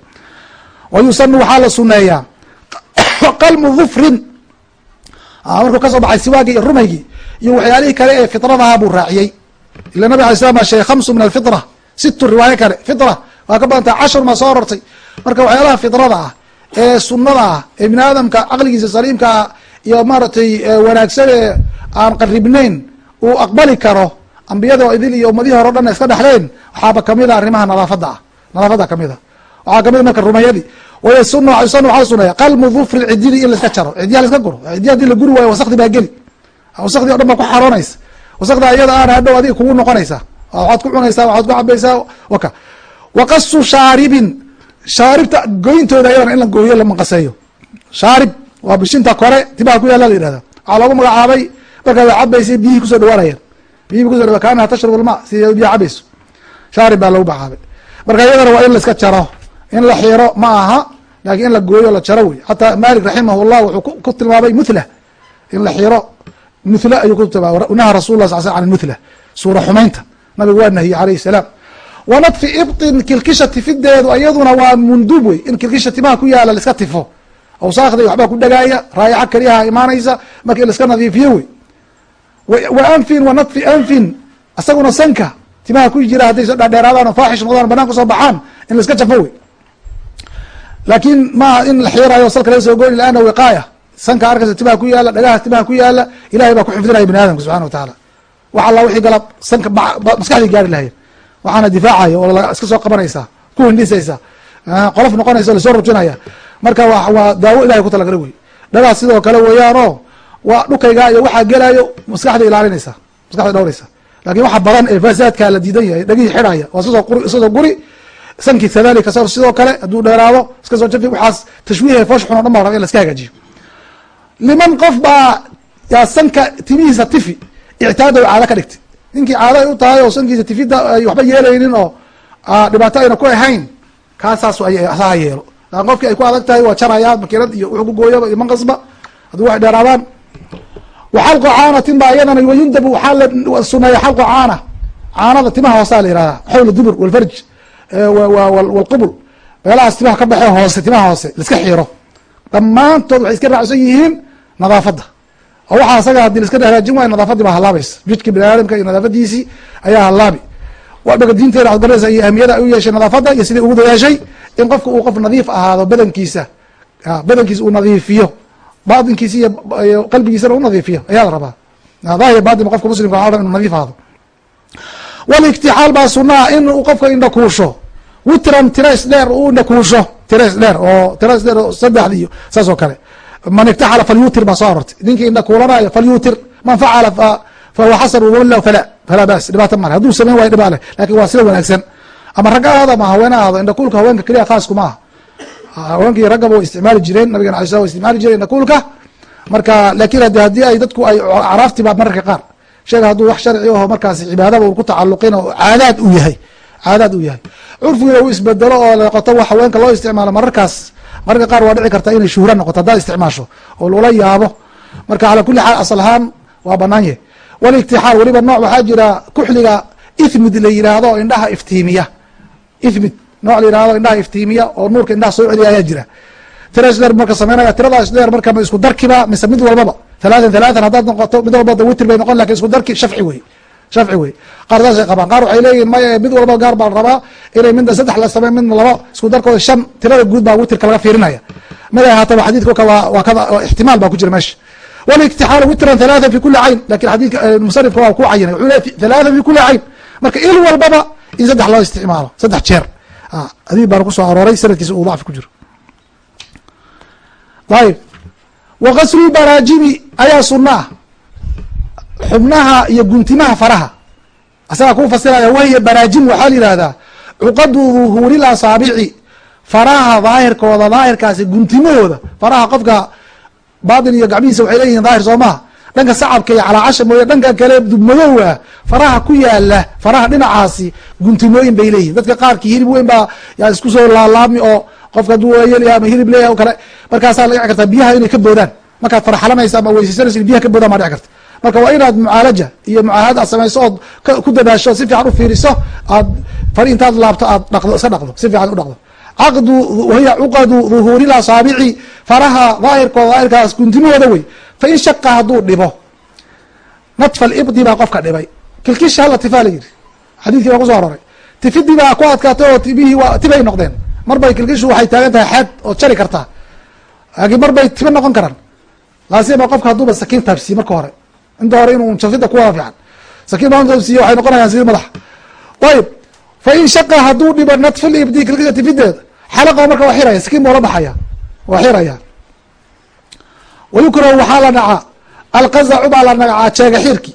Wa waxaa la suneeyaa qalmu dhufrin. Markuu ka soo baxay siwaagii iyo rumaygii iyo waxyaalihii kale ee fitradaha buu raaciyey. Ila nabig alay slam sheegay khamsu min alfitra situ riwaayo kale fitra waa ka badantah cashar maa soo arortay marka waxyaalaha fitrada ah ee sunada ah ee bini aadamka caqligiisa saliimka ah iyo maaragtay wanaagsan ee aan qaribnayn uu aqbali karo ambiyada idil iyo ummadihii hore o dhan iska dhexleen waxaaba ka mid a arrimaha nadaafada ah. Nadaafada ka mid a waxaa ka mid marka rumayadii. Waysun yusan waxaa suneeya qalmu dufri cididi in laiska jaro. Cidiya laiska guro. Cidiya la guri waayo wasakdi baa geli. Wasakdi o dhan baa ku xaroonaysa wasakda iyada aana hadhow adiga kugu noqonaysaa waxaad ku cunaysaa waxaad ku cabaysaa waka. Waqasu shaaribin shaaribta goyntooda ayadana in la gooyo la manqaseeyo shaarib waa bishinta kore timaha ku yaalla la yihahda waxaa loogu magacaabay markaa way cabaysay biyihii ku soo dhawaanayaan biyihi kuso dhawa kaanaha tashrab alma sida biyaha cabayso shaarib baa lagu magacaabay. Marka iyadana waa in la iska jaro in la xiro ma aha laakiin in la gooyo la jaro wey xataa malik raximah llah wuxuu ku tilmaamay muthla in la xiro muthla ayuu ku tilmaamay. Naha rasul lah sl an muthla suura xumaynta. Nabigu waa nahiyey alayh salaam wanadfi ibtin kilkisha tifideedu iyaduna waa mundub wey. In kilkisha timaha ku yaalla laiska tifo. Awsaakda waxbaa ku dhagaaya raayaxa keliyaha imaanaysa marka in laiska nadiifiyo wey. Wa anfin wa nadfi anfin isaguna sanka timaha ku jira hadday soo dhadheeraadaan oo faaxish noqdaan banaan ku soo baxaan in laiska jafo wey. Laakiin maaha in la xiirayo salka laga soo gooni laana wiqaaya. Sanka arkaysa timaha ku yaalla dhagaha timaha ku yaalla ilahay baa ku xifdinaya bini aadamka subxana wa tacaala. Wax alla wixii gala sanka maskaxdii gaari lahayen waxaana difaacaya oo iska soo qabanaysaa ku hindhisaysa qolof noqonaysa la soo rujinaya marka waa daawo ilahay ku talagala wey. Dhagaha sidoo kale weeyaan oo waa dhukaygaa iyo waxaa gelayo maskaxda ilaalinaysa maskaxda dhowraysa. Lakin waxa badan ee fasaadkaa la diidan yahay dhagihii xidhaya waa sidoo guri. Sankii kadalika sidoo kale hadduu dheeraado iska soo jafi waxaas tashwiihe foosh xun o dhan baa raba in laska hagaajiyo. Liman qof baa yaa sanka timihiisa tifi ictaada caado ka dhigtay ninkii caado ay u tahay oo sankiisa tifida ay waxba yeelaynin oo dhibaato ayna ku ahayn kaasaas ha yeelo. Lakin qofkii ay ku adag tahay waa jaraya makiinad iyo wuxuu ku gooyaba iyo manqasba hadduu wax dheeraadaan. Waxalqu caanatin baa iyadana wayundabu waxaa la suneeya xalqu caana. Caanada timaha hoosaa la yihahda xawl dubur walfarj walqubul meelahaas timaha ka baxe hoose timaha hoose laiska xiiro. Dhammaantood waxay iska raacsan yihiin nadaafadda oo waxaa asaga haddii laiska hagaajin waay nadaafadii baa halaabaysa jidhkii bini aadamka iyo nadaafadiisii ayaa halaabi. Marka diinteena ad garanaysa iyo ahmiyada ay u yeeshay nadaafadda iyo sidai ugu dadaashay in qofka uu qof nadiif ahaado badankiisa. Badankiisa uu nadiifiyo. Batinkiisa iyo qalbigiisana u nadiifiyo. Ayaa la rabaa. Daahir batin qofka muslimka waa inu nadiif ahaado. Waliktiaal baa sunaa in qofka indhakuusho witran tira isdheer u indhakuusho tira isdheer oo tira isdheer oo saddexda iyo saas oo kale man iktaxala falyutir baa soo arortay ninkii indhakuulanayo falyutir man facala fahuwa xasan wala fala falaa bas dhibaato male hadduu samayn waayo dhibaa leh laakiin waa sida wanaagsan. Ama ragga ahaado ama haweene ahaado indhakuulka haweenka keliya khaasku maaha haweenkii raggaba way isticmaali jireen nabigan alay slam wa isticmaali jireen indhakuulka marka laakiin haddii ay dadku ay acraafti baa mararka qaar. Sheega hadduu wax sharci aho markaasi cibaadaba u ku tacaluqin oo caadaad uu yahay caadaad uu yahay. Curfigiina uu isbedelo oo noqoto haweenka loo isticmaalo mararkaas mararka qaar waa dhici karta inay shuhra noqoto haddaad isticmaasho oo loola yaabo. Marka calaa kuli xaal asal ahaan waa banaan yahy waliktixaal weliba nooc waxaa jira kuxliga ithmid la yidhaahdo indhaha iftiimiya. Ithmid nooc la yihahdo indhaha iftiimiya oo nuurka indhaha soo celiya ayaa jira. Tira isdheer marka sameynaya tirada isdheer marka ma isku darkiba mise mid walbaba halaatan halaatan haddaad noqoto mid walba witr bay noqon laakiin isku darki shafci wey shafci wey qaar qabaan qaar waxay leeyihiin maya mid walba gaar baa rabaa inay midna saddex la sameyn midna labo isku darkooda shan tirada guud baa witirka laga fiirinaya mid ay ahaataba xadidka waa kada ixtimaal baa ku jira meesha walitixaalu witran halaathan fi kuli cayn laakiin xadiidka musanifka waa ku cayinay wuxuu leey halaathan fi kuli cayn marka il walbaba in saddex loo isticmaalo saddex jeer adiib baana ku soo arooray sanadkiisa uu dacfi ku jiro ayib wa baraajimi ayaa sunna xubnaha iyo guntimaha faraha. Asagaa kuu fasiraya wahiya baraajim waxaa la yihahdaa cuqadu duhuuril asaabici faraha daahirkooda daahirkaasi guntimahooda faraha qofka baatin iyo gacmihiisa waxay leeyihiin daahir soo maha. Dhanka sacabka iyo calaacasha mooye dhanka kale dubmadow ah faraha ku yaalla faraha dhinacaasi guntimooyin bay leeyihiin dadka qaarkii hilib weyn baa yaa isku soo laalaami oo qofka hadduu waayelyaha ama hilib leeyahay o kale markaasaa la dhici karta biyaha inay ka boodaan. Markaad farxalanaysa ama weysaysanaysa biyaha ka boodaan baa dhici karta marka waa inaad mucaalaja iyo mucaahad aad samayso ood ku dadaasho si fiican u fiiriso aad fari intaad laabto aad dhaqdo iska dhaqdo si fiican u dhaqdo. Caqdu wahiya cuqadu duhuuril asaabici faraha daahirkooda daahirkaas guntimahooda wey. Fain shaqa hadduu dhibo natfa libdi baa qofka dhibay. Kilkisha hala tifaa la yiri xadiidkii baa kuso aroray tifidii baa ku adkaatay oo tibihii waa tibay noqdeen. Mar bay kilkishu waxay taagan tahay xead oo jari kartaa. Laakiin mar bay tiba noqon karaan. Laasima qofka hadduuba sakiin taabsiye marka hore inta hore inuu jafida ku wada fiican sakiin baa taabsiye waxay noqonayaan sidii madaxa ayib fain shaqa hadduu dhibo natfu libdi kilkisha tifideeda xalaqa marka waa xiraya sakiin buu la baxaya waa xiraya. Wayukrahu waxaa la nacaa alqazacu baa la nacaa jeega xiirki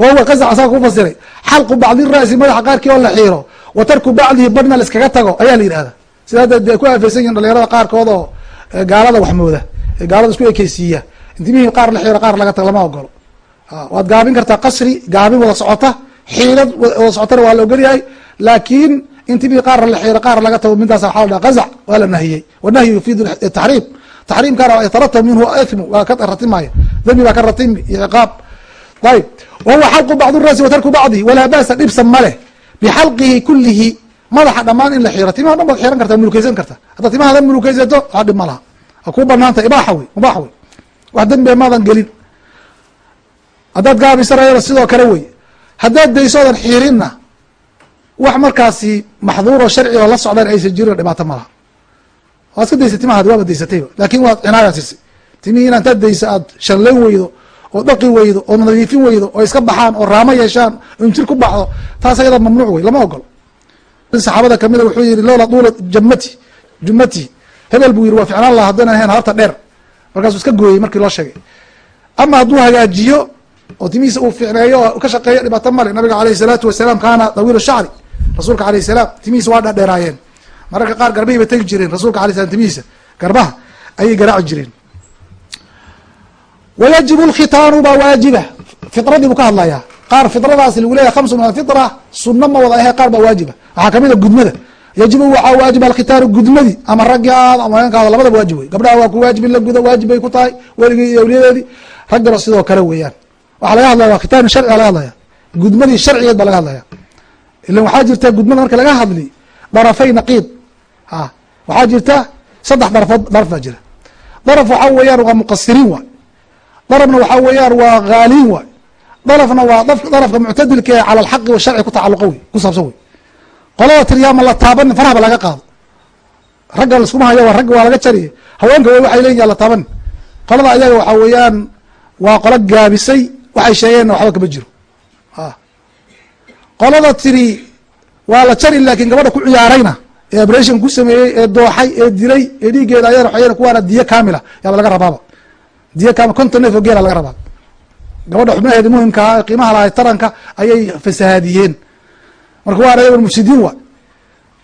wahuwa qazac asaga ku fasiray. Xalqu bacdi ra'si madaxa qaarkii oo la xiiro wa bacdihi badhna la tago ayaa la yidhahda sidaa ay ku aafeysan yihiin dhalinyarada qaarkood oo gaalada waxmooda ee gaalada isku ekeysiiya intimihii qaar la xiiro qaar laga tago lama ogolo waad gaabin kartaa qasri gaabin wada socota xiilad wada socotana waa la ogolyahay laakiin intimihii qaar la xiiro qaar laga tago midaas waxaa la dhaha qazac waa la nahiyey. Wanahyu yufiidu taxriim taxriimkana yataratab minhu ithmu waa ka ratimaya dembi baa ka ratimi iyo ciqaab. Ayb wahuwa xalqu bacd rasi wa tarku walaa ba'sa dhibsan ma bixalqihi kulihi madaxa dhamaan in la xiiro timaha dhan baad xiran kartaa mulukeysan karta haddaad timahada mulukeysato waxaa dhib ma laha. Banaanta ibaaxa wey mubaax wey. Wax dembia maadan gelin haddaad gaabisanayana sidoo kale wey haddaad daysoodan xiirinna wax markaasi maxduuro sharci oo la socdaan aysan jirin dhibaato ma laha. Waad iska daysay timahaadi waaba daysatayba laakin waad cinaayaa siisay timihii in intaad dayso aad shanlayn weydo oo dhaqi weydo oo nadiifin weydo oo iska baxaan oo raamo yeeshaan injir ku baxdo taas ayada mamnuuc wey lama ogolo saxaabada kamida wuxuu yihi loola duula jamati jumati hebel buu yihi waa ficnaan laha haddaynan ahayn harta dheer. Markaasuu iska gooyey markii loo sheegay. Ama hadduu hagaajiyo oo timihiisa uu ficneeyo oo ka shaqeeyo dhibaato male nabiga aleyh salaatu wasalaam kaana dawiil shacri. Rasuulka aleyh salaam timihiisa waa dhadheeraayeen. Mararka qaar garbahi bay tegi jireen. Rasuulka alay slam timihiisa garbaha ayay garaaci jireen. Wayajib lkhitaanu baa waajiba. Fitradii buu ka hadlayaa. Qaar fidradaasi lagu leeyahy khamsu min alfitra sunno ma wada ahe qaar baa waajiba. Waxaa ka mid a gudmada. Yajibu waxaa waajiba alkhitaaru gudmadi. Ama raggi ama haweenkaada labadaba waajib wey gabdhaha waa ku waajib in la gudo waajib bay ku tahay weligii iyo awliyadeedii. Raggana sidoo kale weeyaan waxaa laga hadlaya waa khitaanu sharciga laga hadlaya. Gudmadii sharcigeed baa laga hadlaya. Ilan waxaa jirta gudmada marka laga hadli darafay naqiid a waxaa jirta saddex darfood daraf baa jira. Daraf waxaa weeyaan waa muqasiriin waay darabna waxaa weeyaan waa haaliin waay darafna waa darafka muctadilka ee cala alxaqi washarci ku tacaluqa wey ku saabsan wey. Qolada tiryaama la taaban farahba laga qaado. Ragga laskuma hayo ragga waa laga jari haweenka w waxay leeyihiin la taaban. Qolada ayaga waxaa weeyaan waa qolo gaabisay waxay sheegeenna waxba kama jiro. Qolada tiri waa la jari laakiin gabadha ku ciyaarayna ee abration ku sameeyey ee dooxay ee dilay ee dhiiggeeda ayana waxay kuwaana diyo kaamila yaaba laga rabaaba. Diyo kaamil konton neef oo laga rabaa gabadha xubnaheedi muhimkaa ee qiimaha lahay taranka ayay fasahaadiyeen marka waa ayaga mufsidiin wa.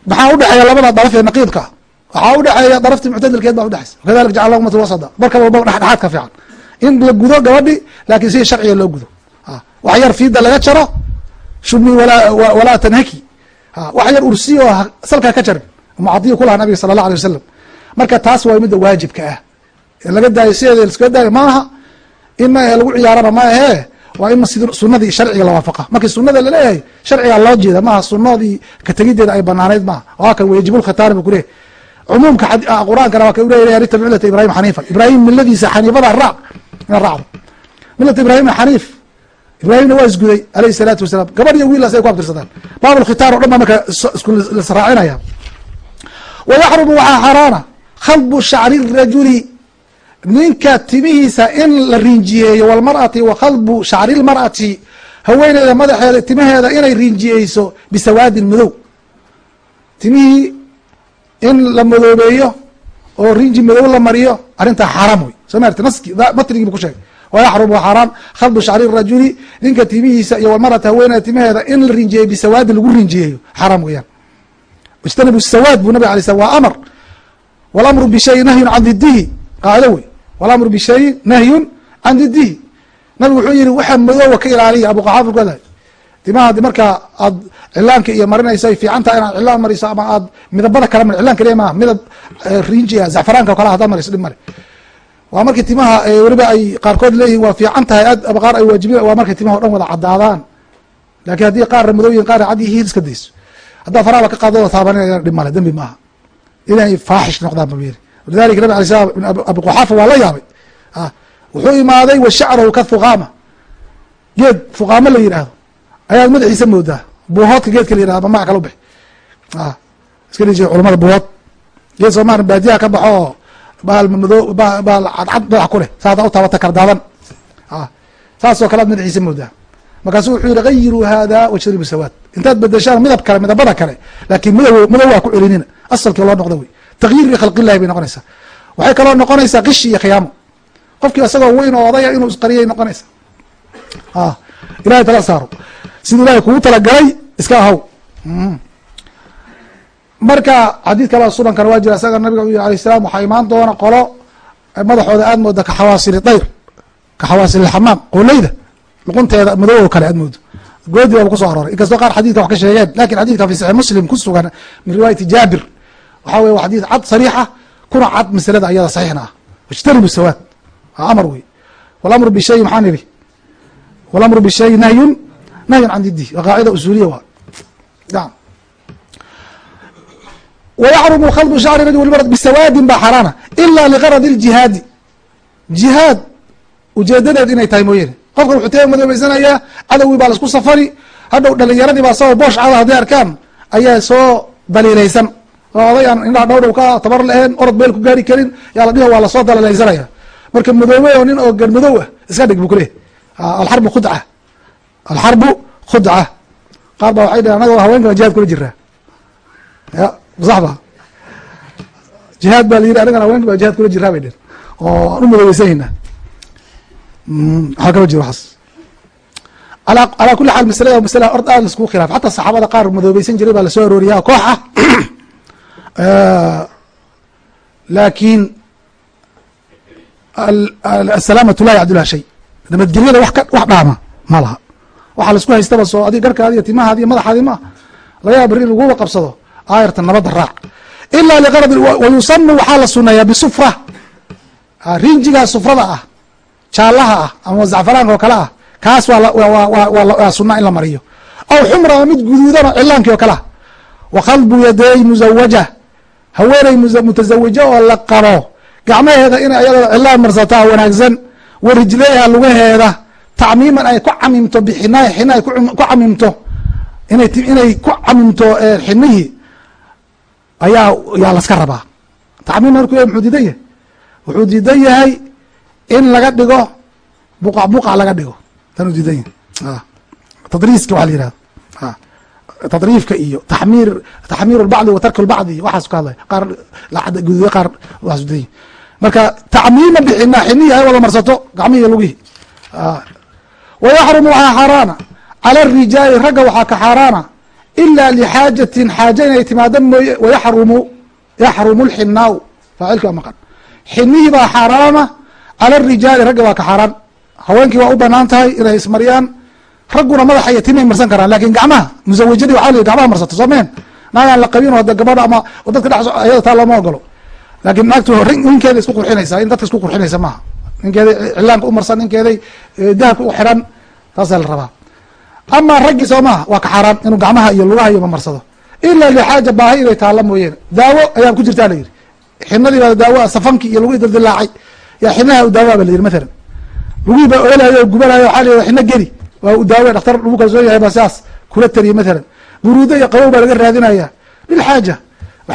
Maxaa udhexeeya labada daraf ee naqiidka? Waxaa udhexeeya daraftii muctadilkeed baa udhexeysa wakadalika jacalna umata wasada walba dhexdhexaadka fiican in la gudo gabadhi laakiin sida sharciga loo gudo. Wax yar fiida laga jaro shubmi walaa tanhaki. Wax yar ursi oo salkaa ka jarin. Mucadiya kulaha nabiga sala allah alay wasalam marka taas waa midda waajibka ah. Laga daayo sideeda laskaga daayo maaha in lagu ciyaarana ma ahee. Waa in sunadii sharciga la waafaqa. Markii sunada la leeyahay sharcigaa loo jeeda maaha sunadii kategideeda ay banaanayd maaha waa kan wayajibulkhitaani bu kuleh cumuumka qur'aankana waa ka uleya arita millata ibrahim xaniifan. Ibrahim miladiisa xaniifada raac ina raacdo. Millata ibrahimna xaniif ibraahimna waa isguday alayhi salaatu wasalaam. Gabadh iyo wiilaas ay ku abtirsadaan baabulkhitaar o dhan baa marka israacinaya wa yaxrumu waxaa xaaraana khalbu shacri rajuli. Ninka timihiisa in la rinjiyeeyo walmar'ati wa khalbu shacri lmar'ati haweeneyda madaxeeda timaheeda inay rinjiyeyso bisawaadin madow. Timihii in la madoobeeyo oo rinji madow la mariyo arrintaa xaaraam wey soo maarti naski matrigii bu ku sheegay. Wayaxrum waa xaaraan khalbu shacri rajuli ninka timihiisa iyo walmarata haweeneyda timaheeda in la rinjiyeeyo bisawaadin lagu rinjiyeeyo xaaraam weeyaan. Ijtanibu sawaad buu nabig alay slam waa amar. Walamru bishayi nahyun can didihi qaacido wey walamru bishayin nahyun can didihi nabigu wuxuu yihi waxa madoowa ka ilaaliya abuqaxaafir ku hadlay. Timaha markaa aad cilaanka iyo marinayso ay fiican tahay inaad cilaan mariso ama aad midabada kala mar cilaan kaliya maaha midab rinjiya zacfaraanka o kale hadaad mariso dhib male waa markii timaha weliba ay qaarkood leeyihiin waa fiican tahay aad qaar ay waajibi waa markay timaha o dhan wada cadaadaan laakiin haddii qaarna madow yihiin qaarna cad yihiin iska dayso haddaa faraba ka qaado taabanina dhib male dembi maaha. Inay faaxish noqdaan ba yiri walidalika nabi alay slam abi quxaafa waa la yaabay. Wuxuu imaaday wa shacrahu ka thuqaama geed thuqaamo la yidhaahdo ayaad madaxiisa moodaa. Buuhoodka geedka la yihahdo magac kala u bix iska dhii culamada buuhood. Geed soomaali baadiyaha ka baxo. oo baal madoo baal cadcad madax ku leh. Saada u taabata kardaadan saasoo kale aad madaxiisa moodaa. Markaasu wuxuu yihi gayiruu hada wajtanibu sawaad. Intaad bedeshaan midab kale midabada kale laakiin madow madow waa ku celinina. Asalkii loo noqda wey. Takyiir likhalqillahi bay noqonaysaa. Waxay kaloo noqonaysaa kishi iyo khiyaamo. Qofkii isagoo weyn oo odaya inuu isqariyay noqonaysa ilahay tala saaro. Siduu ilahay kugu talagalay iska ahaw marka xadiid sunankana waa jira isaga nabiga u yiri alayh salam waxaa imaan doona qolo madaxooda aad mooda kaxawaasili dayr kaxawaasili xamaam qoleyda luqunteeda madow oo kale aad moodo. Goodi baaba kuso arooray. Inkastoo qaar xadidka wax ka sheegeen laakiin xadidka fi saxix muslim ku sugan min riwaayati jaabir. Waxaa weye wa xadid cad sariixa kuna cad masalada ayada saxiixna ah. Ijtanibu sawaad waa amar wey walamru bishayi maxaan idhi walamru bishayi nahyun nahyun can didihi waa qaacida usuuliya waa. Nam wayaxrumu khalbu shacri rajul walmarad bisawaadin baa xaraana ila ligaradi ljihaadi jihaad ujeedadeed inay tahay mooyane qofka wuxuu tee madoobeysanayaa cadowgii baa la isku safari hadhow dhalinyaradii baa sao boosh cada hadday arkaan ayaa soo daliilaysan oo oday aan indhaha dhowdhow ka tabar laheen orod meel ku gaari karin yaa la dhiho waa la soo daliilaysanaya marka madoobe oo nin oo gar madow ah iska dhig bu kuleh alxarbu khudca alxarbu khudca qaar baa waxay dhehen anaga haweenka jihaad kula jiraa sax ba jihaad baa la yiri anagana haweenka baa jihaad kula jiraa bay dhehen oo aan u madoobeysanyna waxaa kama jiro waxaas. Alaa kuli xaal maslada masla ord aad laiskugu khilaaf. Xataa saxaabada qaar madoobeysan jiray baa la soo arooriya koox ah. Laakiin asalaamatu laa yacdulha nabadgelyada wax ka wax dhaama ma laha. Waxaa la isku haystaba soo adig garkaadi iyo timahaadi iyo laga yaaba beri laguba qabsado aayarta nabadda raac. Ilaa liqaradi wayusanu waxaa la suneeyaa bisufra. Rinjigaa sufrada ah jaalaha ah ama zacfaraanka oo kale ah kaas waa sunaa in la mariyo. Aw xumra mid guduudano cilaankii oo kale ah. Wa khalbu yaday muzawaja haweeney mutazawijo oo la qabo. Gacmaheeda inay ayadoo cilaan marsataa wanaagsan. Wa rijlayha lugaheeda. Tacmiiman ay ku camimto bixinaay xina ay ku camimto. Inay ku camimto xinihii ayaa yaa laska rabaa. Tacmiim marku muxuu diidan yahay? Wuxuu diidan yahay in laga dhigo buqac buqac laga dhigo. Tanuu diidan yahay. Tadriiska waxa la yihahda tadriifka iyo taxmiir taxmiir lbacdi wa lbacdi iyo waxaas ka hadlaya. Qaar guduuda qaar waxaas diidan yahay. Marka tacmiima bixinaa xinihi ay wada marsato gacmihi lugihi wayaxrumu waxaa xaaraana. Cala arijaali ragga waxaa ka xaaraana ilaa lixaajatin xaaja inay timaado mooye wayaxrumu yaxrumu lxinaaw faacilki waa maqan xinihii baa xaaraana cala arijaali ragga waa ka xaaraan haweenkii waa u bannaan tahay inay ismariyaan ragguna madaxa iyo tinay marsan karaan laakiin gacmaha musawajadii waxa la gacmaha marsato soomeen naagaan la qabin hada gabadha ama dadka dhex ayada taa looma ogolo laakin naagtu ninkeeda isku qurxinaysa in dadka isku qurxinaysa maaha ninkeeday cilaanka u marsan ninkeeday dahabka u xiran taasaa la rabaa ama raggii soo waa ka inuu gacmaha iyo lugaha iyo mamarsado. Ilaa lixaaja baahi inay taalla mooyeene daawo ayaan ku jirtaa la yidhi. Xinadii baa daawo safanki iyo lugihii dildilaacay yaa xinaha u daawa ba la yidhi mathalan. Lugihii baa oolayo o gubanayo waxaa la yidhi xino geli. Waa u daawe dhaktar lagu kalsoon yahay baa sidaas kula tariye mathalan. Buruudo iyo qabow baa laga raadinaya lilxaaja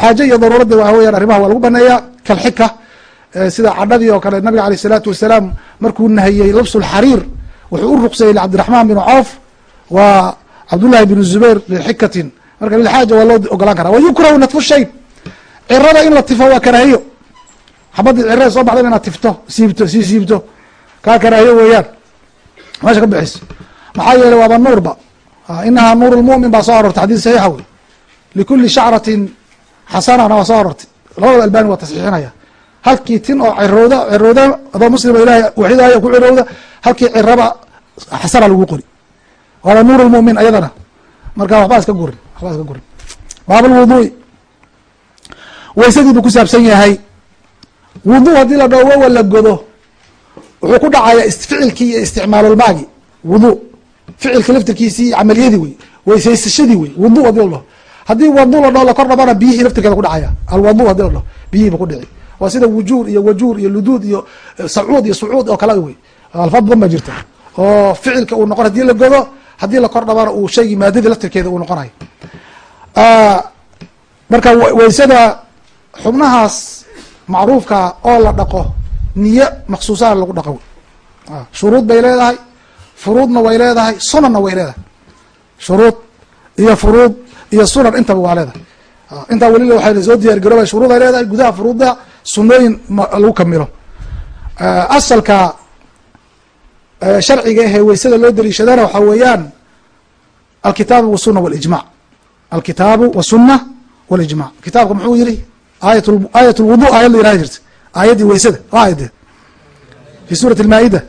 xaaje iyo daruurada waa weyaan arrimaha waa lagu baneeyaa. Kalxika sida cadhadii oo kale nabiga aleyh isalaatu wasalaam markuu nahiyey labsu lxariir wuxuu u ruqsayey licabdiraxmaan bin cawf wa cabdullahi bin zubayr lixikatin marka lilxaaja waa loo ogolaan karaa. Wayukrahu natfu shayb cirada in la tifo waa karaahiyo. Xabadii cirada soo baxda inaad tifto siibto sii siibto. Kaa karaahiyo weeyaan. Meesha ka bixiso maxaa yeeley waaba nuurba. Inahaa nuur lmumin baa soo arortay xadiis saxiixa wey likuli shacratin xasanana waa soo arortay labada albani waa tasxiixinaya. Halkii tin oo cirowda cirowda adoo muslima ilahay waxidaayo ku cirowda halkii ciraba xasana lagu qori waaba nuur lmumin ayadana. Marka waxba iska gurin waxba iska gurin baabulwudui weysadii buu ku saabsan yahay. Wudu haddii la dhaho wawa la godo wuxuu ku dhacaya ficilkii iyo isticmaalulmaagi wudu. Ficilka laftirkiisii camaliyadii wey weysaysashadii wey wudu haddii la dhaho haddii wadu la dhaho lakor dhabana biyihii laftirkeeda kudhacaya alwadu haddii la dhaho biyihii ba ku dhici. Waa sida wujuur iyo wajuur iyo luduud iyo sacuud iyo sucuud oo kale wey alfaad badan baa jirta oo ficilka uu noqon haddii la godo haddii la kor dhabana uu shaygii maadadii laftirkeeda uu noqonayo. Marka weysada xubnahaas macruufka oo la dhaqo niyo maksuusaha lagu dhaqo. Wey shuruud bay leedahay furuudna way leedahay sunanna way leedahay. Shuruud iyo furuud iyo sunan intaba waa leedahay. Intaa weli waxay soo diyaar garooba shuruud ay leedahay gudaha furuudda sunooyin lagu kamilo. Asalka sharciga ahee weysada loo daliishadana waxaa weeyaan alkitaabu wasuna walijmac alkitaabu wasuna walijmac kitaabka muxuu yihi aayat lwudu aayad la yihahda jirta. Aayaddii weysada aayade fi suurati lmaa-ida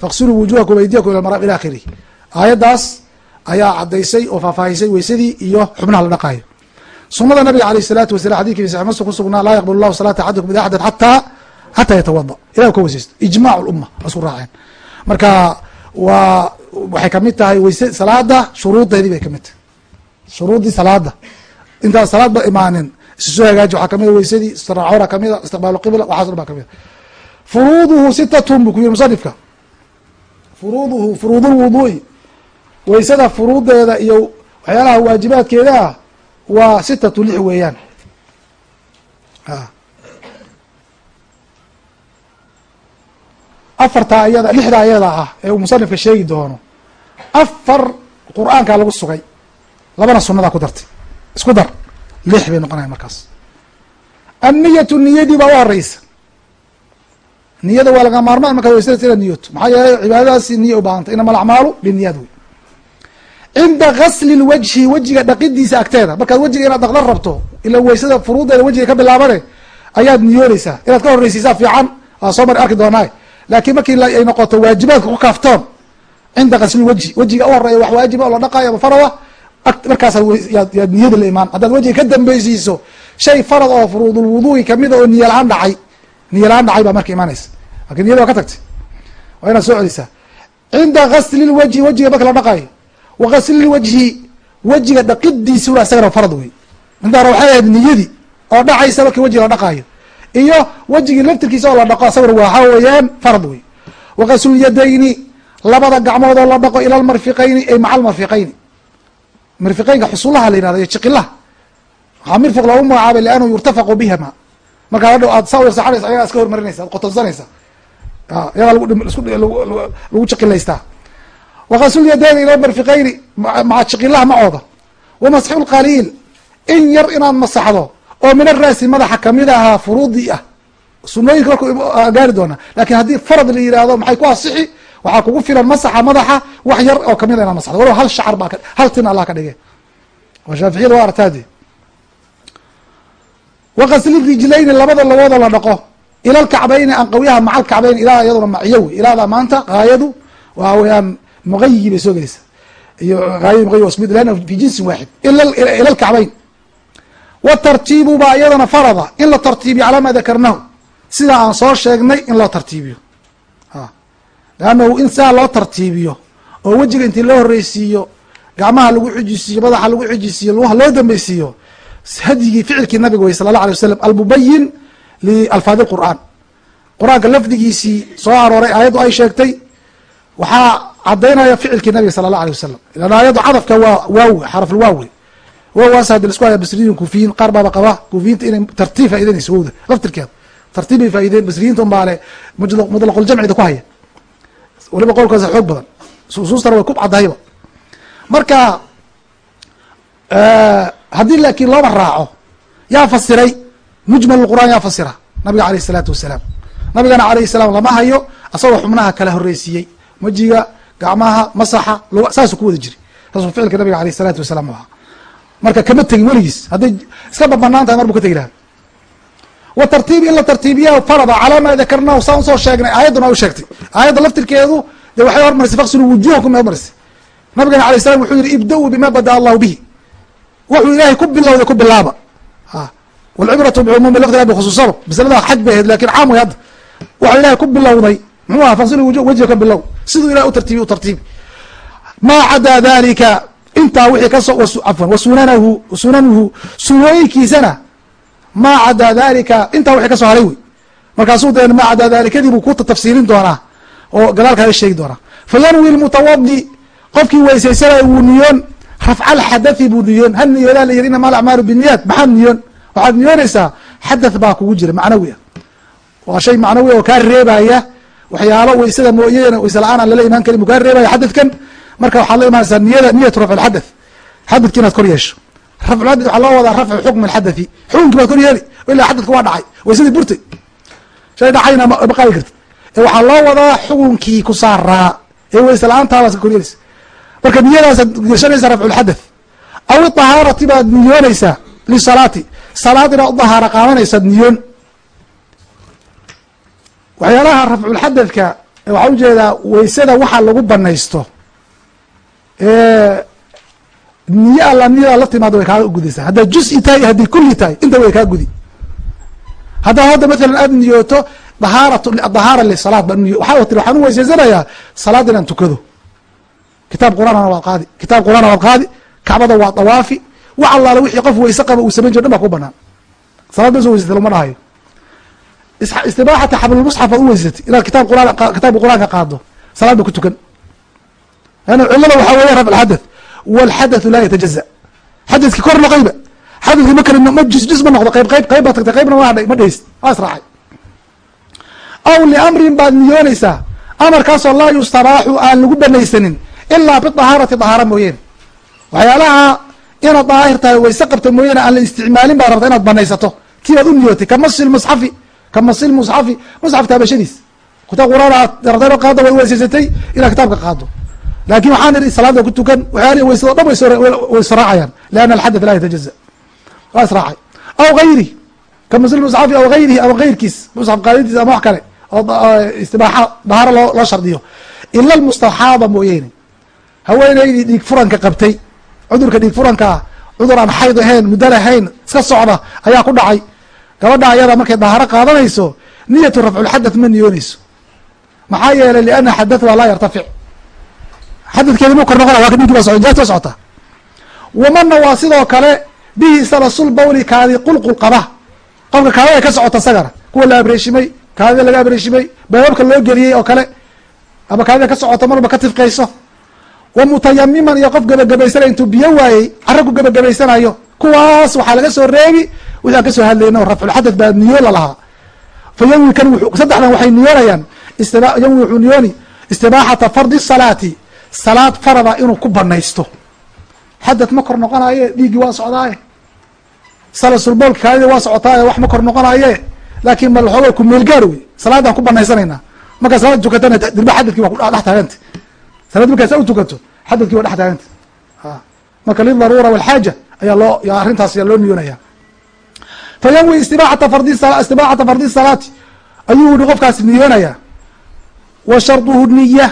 faqsiluu wujuhakum aydiyakum ila marab ila akhirih aayaddaas ayaa caddaysay oo faahfaahisay weysadii iyo xubnaha la dhaqaayo. Sunada nabiga aleyh الsalaatu wasalam xadidki fi saxi muslim kusugnaa laa yaqbal llahu salaata axadikum ida axdat xataa xataa yatawada ilah ka weysaysto ijmac lumma isku raaceen. Marka waa waxay ka mid tahay weyse salaada shuruudeedii bay ka mid tahay. Shuruuddii salaada intaan salaad ba imaanin. Isu soo hagaaji waxaa kamida weysadii istiraacora kamida istiqbaalu qibla waxaas dhan baa kamida furuuduhu sitatun buu ku yiri musanifka furuuduhu furuudulwuduui weysada furuudeeda iyo waxyaalaha waajibaadkeeda ah waa sitatu lix weeyaan afartaa ayada lixda ayada ah ee uu musanifka sheegi doono. Afar qur'aankaa lagu sugay labana sunadaa ku dartay. Isku dar. Lix bay noqonayan markaas. Anniyatu niyadii baa u horeysa niyada waa laga maarmaan markaad weysada inaad niyoto maxaa yeelay cibaadadaasi niya ubaahanta inama alacmaalu biniyad wey. Cinda gasli lwajhi wejiga dhaqidiisa agteeda. Markaad wejiga inaad dhaqdan rabto ila weysada furuudeeda wejiga ka bilaabane ayaad niyoonaysaa inaad ka horreysiisaa fiican waa soo mari arki doonaa laakiin markii ay noqoto waajibaadka ku kaaftoon cinda gaslilwajhi wejiga u wax waajiba oo la dhaqayo ama farawa markaas yaad niyada la imaan. Haddaad wejiga ka dambeysiiso shay farad oo furuudulwuduui kamida oo niya la'aan dhacay niya la'aan dhacay baa marka imaanaysa. Lakin niyada waa ka tagtay. Waa inaad soo celisaa cinda gasli lwajhi wejiga marka la dhaqayo wa gaslilwajhi wejiga dhaqidiisuna isagana farad wey inta hore waxay ahayd niyadii oo dhacaysa markii wejiga la dhaqaayo iyo wejigii laftirkiisa oo la dhaqo asaguna waxa weeyaan farad wey waqasulyadayni labada gacmood oo la dhaqo ila lmarfiqayni ay maca almarfiqayni marfiqeynka xusulaha la yihahdo iyo jiqilaha waxaa mirfiq loogu magacaabay liannahu yurtafaqu bihima. Markaa hadhow aad saa wersaxanaysa ayagaa iska hormarinaysa ad qotonsanaysa. Iyagaa lagu jiqilaystaa. Waqasulyadayni ila marfiqayni maca jiqilaha macooda wamasxu lqaliil in yar inaad masaxdo oo min araasi madaxa ka mid ahaa furuudii ah. Sunooyinka marku gaari doonaa laakiin haddii farad la yihahdo maxay ku asixi waxaa kugu filan masaxa madaxa wax yar oo ka mid a inaad masaxdo walow hal shacar baa hal tin allah ka dhige waa shaaficiyada waa artaadi. Waqasli rijlayni labada lagoodoo la dhaqo. Ila lkacbayni anqawyaha maca lkacbayn ilaa iyaduna maciyo wey ilaada maanta gaayadu waa weyaan mugayi bay soo gelaysa. Iyo aayad mugayi wasmid lana fi jinsin waaxid. Ila lkacbayn watartiibu baa iyadana farada in la tartiibiyo calaa ma dakarnahu. Sida aan soo sheegnay in loo tartiibiyo. Leannahu in sidaa loo tartiibiyo oo wejiga intii loo horreysiiyo gacmaha lagu xijisiiyo madaxa lagu xijisiiyo lugaha loo dambeysiiyo hadyigii ficilkii nabiga wey sala allah alay wasalam almubayin lialfaadi lqur'aan qur'aanka lafdigiisii soo arooray aayaddu ay sheegtay waxaa cadaynaya ficilkii nabiga sala allah alay wasalam ilan aayaddu cadafka waa waawe xarafulwaawe wawaas hadi lasku haya basriyin kufiyiin qaar baaba qaba kufiyiinta inay tartiib faa'ideynayso wowda laftirkeeda tartiib bay faaideen basriyiinta un baale mutlaqul-jamcida ku haya. Waliba qowlkaasa xoog badan. Usuustana way ku caddahayba marka haddii laakiin looba raaco yaa fasiray mujmal qur'aan yaa fasira nabiga aleyh isalaatu wasalaam. Nabigana alayh salaam lama hayo asagoo xubnaha kala horreysiiyey. Wejiga gacmaha masaxa saasuu ku wada jiri saasuu ficilka nabiga aleyh isalaatu wasalaam ahaa marka kama tegin weligiis. Hadday iska babanaan tahay mar ka tegi laha wa tartiibi in la tartiibiya farada calaa maa dakarnahu saan u soo sheegnay aayadduna u sheegtay. Aayadda laftirkeedu de waxay hormarisay faksulu wujuhakum bay hormarisay. Nabigana alay slam wuxuu yihi ibda-uu bima bada allahu bihi. Wuxuu ilaahay ku bilowday ku bilaaba walcibratu bicumuumi lafdi la bikhusuusaba masalada xaj bay ahayd laakiin caam way hadda waxuu ilahay ku bilowday. Muxuu aha faksilu wujuh bilow. Siduu ilahay u tartiibiy u tartiibi. Maa cadaa dalika intaa wixii ka soo afwan wasunanahu sunanuhu sunooyinkiisana maa cadaa dalika intaa wixii ka soo haray wey. Markaasuu de maa cadaa dalikadii buu ku tafsiirin doonaa oo gadaal kaga sheegi doonaa. Fayanwi lmutawadi qofkii weysaysanay wuu niyoon rafca alxadathi buu niyoon. Hal niyoodaa la yihi inama alacmaalu biniyaat maxaad niyoon? Waxaad niyoonaysaa xadath baa kugu jira macnawi waa shay macnawi oo kaa reebaya waxyaalo weysada mooyena weyse la'aan aan lala imaan karin buu kaa reebaya xadadkan marka waxaad la imaanaysaa niyada niyatu rafc alxadath xadadki inaad kor yeesho. Rafculxadath waxaa loo wadaa rafcu xukmi alxadathi xukunkii baad kor yeeli ilaa xadadka waa dhacay. Weysadii burtay. Shay dhacayna ma qaadi kartid. Ee waxaa loo wadaa xukunkii ku saaraa. Ee weyse la'aantaabaa iska koryeeleysa marka niyadaasaad geshanaysaa rafculxadath aw iطahaarati baad niyoonaysaa lisalaati. Salaad inaad u qaadanaysaad niyoon. Waxyaalaha rafculxadadka waxaa u jeedaa weysada waxa lagu banaysto niye alla niyada la timaado way kaaga gudaysaa. Haddaad juz-i tahay haddii kulli tahay inta way kaa gudi. Haddaa hadda mathalan aad niyooto dahaara lisalaad baa niyo waxaa tiri waxaan u weysaysanayaa salaad inaan tukado. Kitaab qur'aanana waad qaadi. Kitaab qur'aana waad qaadi. Kacbada waa dawaafi. Wax allaale wixii qof weyse qaba uu samayn jiro dhan baa ku banaan. Salaad ba soo weysatay lama dhahayo istibaaxata xablulmusxaf aad u weysatay. Inaad kitaab quraan kitaabka qur'aanka qaado salaad ba ku tukan lanna culimada waxaa weeya rafc alxadath walxadathu laa yatajaza xadadki kor noqayba xadadki ma kali ma jus ma noqdo qayb qayb qayb baa tagtay qaybna waa ma dheheyst waa israacay aw liamrin baad niyoonaysaa amarkaasoo laa yustabaaxu aan lagu banaysanin ilaa bidahaarati dahaara mooyeene waxyaalaha inaad daahir tahay wayse qabta mooyaane aan la isticmaalin baad rabta inaad banaysato kii baad u niyootay ka musxafi ka musxafi musxaf taabashadiis kitaab quraan aad rabta qaado waad weysaysatay inaad kitaabka qaado laakin waxaan idhi salaada ku tukan waxyaalihi weysado dhan way israacayaan lianna alxadath laa yatajaza. Waa israacay aw gayri ka masi musxafi aw gayrihi ama gayrkiis musxaf qaadadiis ama wax kale oo istibaaxa dahaaro loo loo shardiyo. Ila almustaxaada mooyeene. Haweeneydii dhiig furanka qabtay cudurka dhiig furankaa cudur aan xayd ahayn muddo lahayn iska socda ayaa ku dhacay. Gabadha ayada markay dahaaro qaadanayso niyatu rafculxadath ma niyoonayso maxaa yeelay liana xadathha laa yartafic xadadkeedi mu kor waa ka dhinkii baa sojaasta socota. Wamana waa sidoo kale bihi salasul bawli kaadi qulqul qaba. Qofka kaadada ka socota isagana kuwa la abreeshimay kaadida laga abreeshimay baababka loo geliyey oo kale ama kaadida ka socoto marba ka tifqayso. Wa mutayamiman iyo qof gebagabaysanay intuu biyo waayey caraku gebagabaysanayo kuwaas waxaa laga soo reebi wixi aan ka soo hadlayna rafculxadad baa niyo lalahaa fa yanwi kan saddexdan waxay niyoonayaan yanwi wuxuu niyooni istibaaxata fardi salaati salaad farada inuu ku banaysto xadad ma kor noqonaye dhiiggii waa socdaaye. Salasulboolka kaadida waa socotaaye wax ma kor noqonaye laakin mal xooga kumeelgaar wey salaadaan ku banaysanayna markaa salaad tukatana dirba xadadkii waa dhex taaganta salaad markaas u tukato xadadkii waa dhex taaganta marka lidaruura walxaaja ayaa loo arrintaas ayaa loo niyoonaya fa yanwi istibaaxata fardi istibaaxata fardi salaati. Ayuu yihi qofkaasi niyoonaya wa sharduhu niya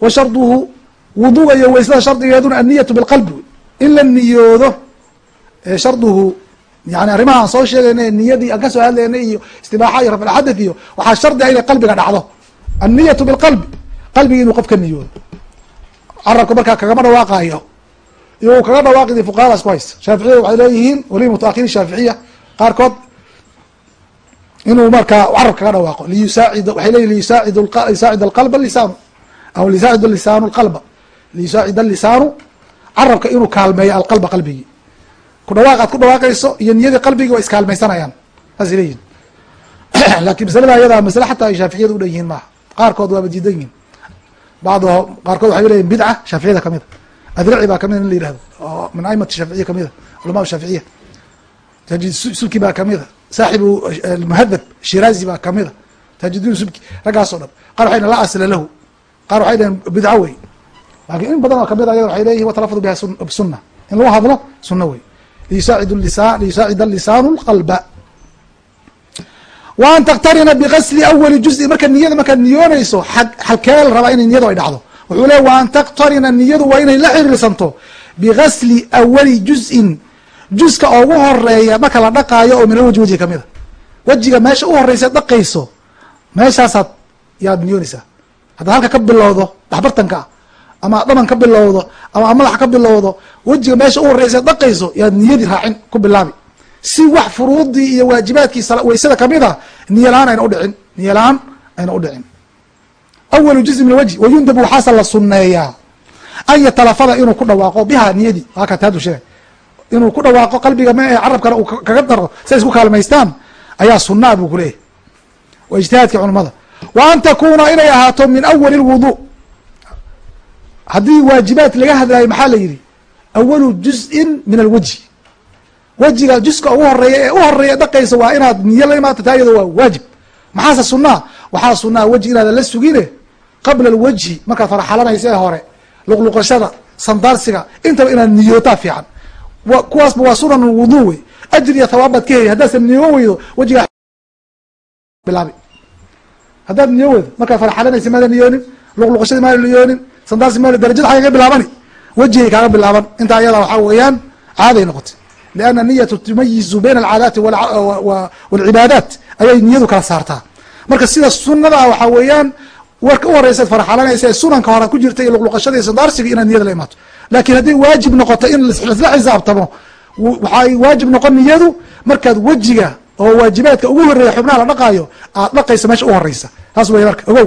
wa sharduhu wuduga iyo weysada shardigeeduna anniyatu bilqalbi. In la niyoodo sharduhu yani arrimaha aan soo sheegayna niyadii aan ka soo hadlaynay iyo istibaaxa iyo rafclxadath iyo waxaa shardi inay qalbiga dhacdo. Anniyatu bilqalbi. Qalbigi inuu qof ka niyoodo. Carabka markaa kagama dhawaaqayo iyo kaga dhawaaqidi fuqahadaas ku haysta. Shaaficiyada waxay leeyihiin weli mutaakhirin shaaficiya. Qaarkood inuu markaa carab kaga dhawaaqo. Liyusaacid waxay leyihin liyusaacid yusaacid alqalba lisaanu. Aw lisaacid lisaanu lqalba liyusaacid alisaanu carabka inuu kaalmeeyo alqalba qalbigii. Ku dhawaaqaad ku dhawaaqayso iyo niyadii qalbigii waa iskaalmaysanayaan. Saasay leeyihiin laakiin masalada ayadaa masale xataa ay shaaficiyada udhan yihiin maaha. Qaarkood waaba diidan yihiin bacdo qaarkood waxay leyihin bidca shaaficiyada ka mid a. Adrici baa kamida in la yihahdo oo min aimati shaaficiya kamida culama shaaficiya sulki baa kamida saaxibu muhadab shiraazi baa kamida taajidin subki raggaasoo dhan. Qaar waxay la asla lahu. Qaar waxay dhaheen bidco wey laakiin in badan oo ka mid ayaga waxay leyihin watalafadu biha sunna in lagu hadlo sunna wey liyusaacid lisaanu lqalba wa an taktarina bigasli awali juzi. Marka niyada markaad niyoonayso halkee la rabaa inay niyadu ay dhacdo. Wuxuu le wa an taktarina niyadu waa inay la xiriirsanto bigasli awali juzin. Juska ugu horreeya marka la dhaqaayo oo min alwaji wejiga ka mid a wejiga meesha u horeysa dhaqayso meeshaasaad yaad niyoonaysaa haddaad halka ka bilowdo dhaxbartanka ah ama dhaman ka bilowdo ama madaxa ka bilowdo wejiga meesha u horeysa dhaqayso yaad niyadii raacin ku bilaabi. Si wax furuudii iyo waajibaadkii weysada ka mid a niyo la'aan ayna udhicin niyo la'aan ayna udhicin awalu juzi min wayundabu waxaasa la sunneeyaa an yatalafada inuu ku dhawaaqo biha niyadii haka taadu sheegay. Inuu ku dhawaaqo qalbiga ma ee carabkana uu kaga daro si ay isku kaalmaystaan ayaa sunaa buu kuleeyahy waa ijtihaadkii culamada wa an takuna inay ahaato min awali lwudu haddii waajibaad laga hadlaayo maxaa la yidhi? Awalu juzin min alwajhi. Wejiga juska ugu horreeya ee u horreeya dhaqaysa waa inaad niyo la imaato taa waa waajib. Maxaase sunaa waxaa sunaa weji inaadan la sugine qabla alwajhi markaad farxalanaysa ee hore. Luqluqashada sandaarsiga intaba inaad niyootaa fiican. Kuwaasba waa sunan wudu wey. Ajir iyo thawaabaad ka heli haddaasan niyoon weydo wejigaa bilaabi haddaad niyo weydo markaad farxalanaysa maada niyoonin luqluqashadii maada niyoonin sandaarsi maada darajada xagay ka bilaabani. Wejigay kaaga bilaaban. Intaa iyada waxaa weeyaan caaday noqotay. Lianna niyatu tumayizu bayna alcaadaati walcibaadaat ayay niyadu kala saartaa. Marka sida sunada ah waxaa weeyaan warka u horeysaad farxalanaysa ee sunanka hore ku jirta iyo luqluqashada iyo sandaarsiga inaad niyada la imaato. Lakin hadday waajib noqoto in lasla xisaabtamo waxay waajib noqon niyadu markaad wejiga oo waajibaadka ugu horreeya xubnaha la dhaqaayo aad dhaqayso meesha u horeysa taas wey marka ogow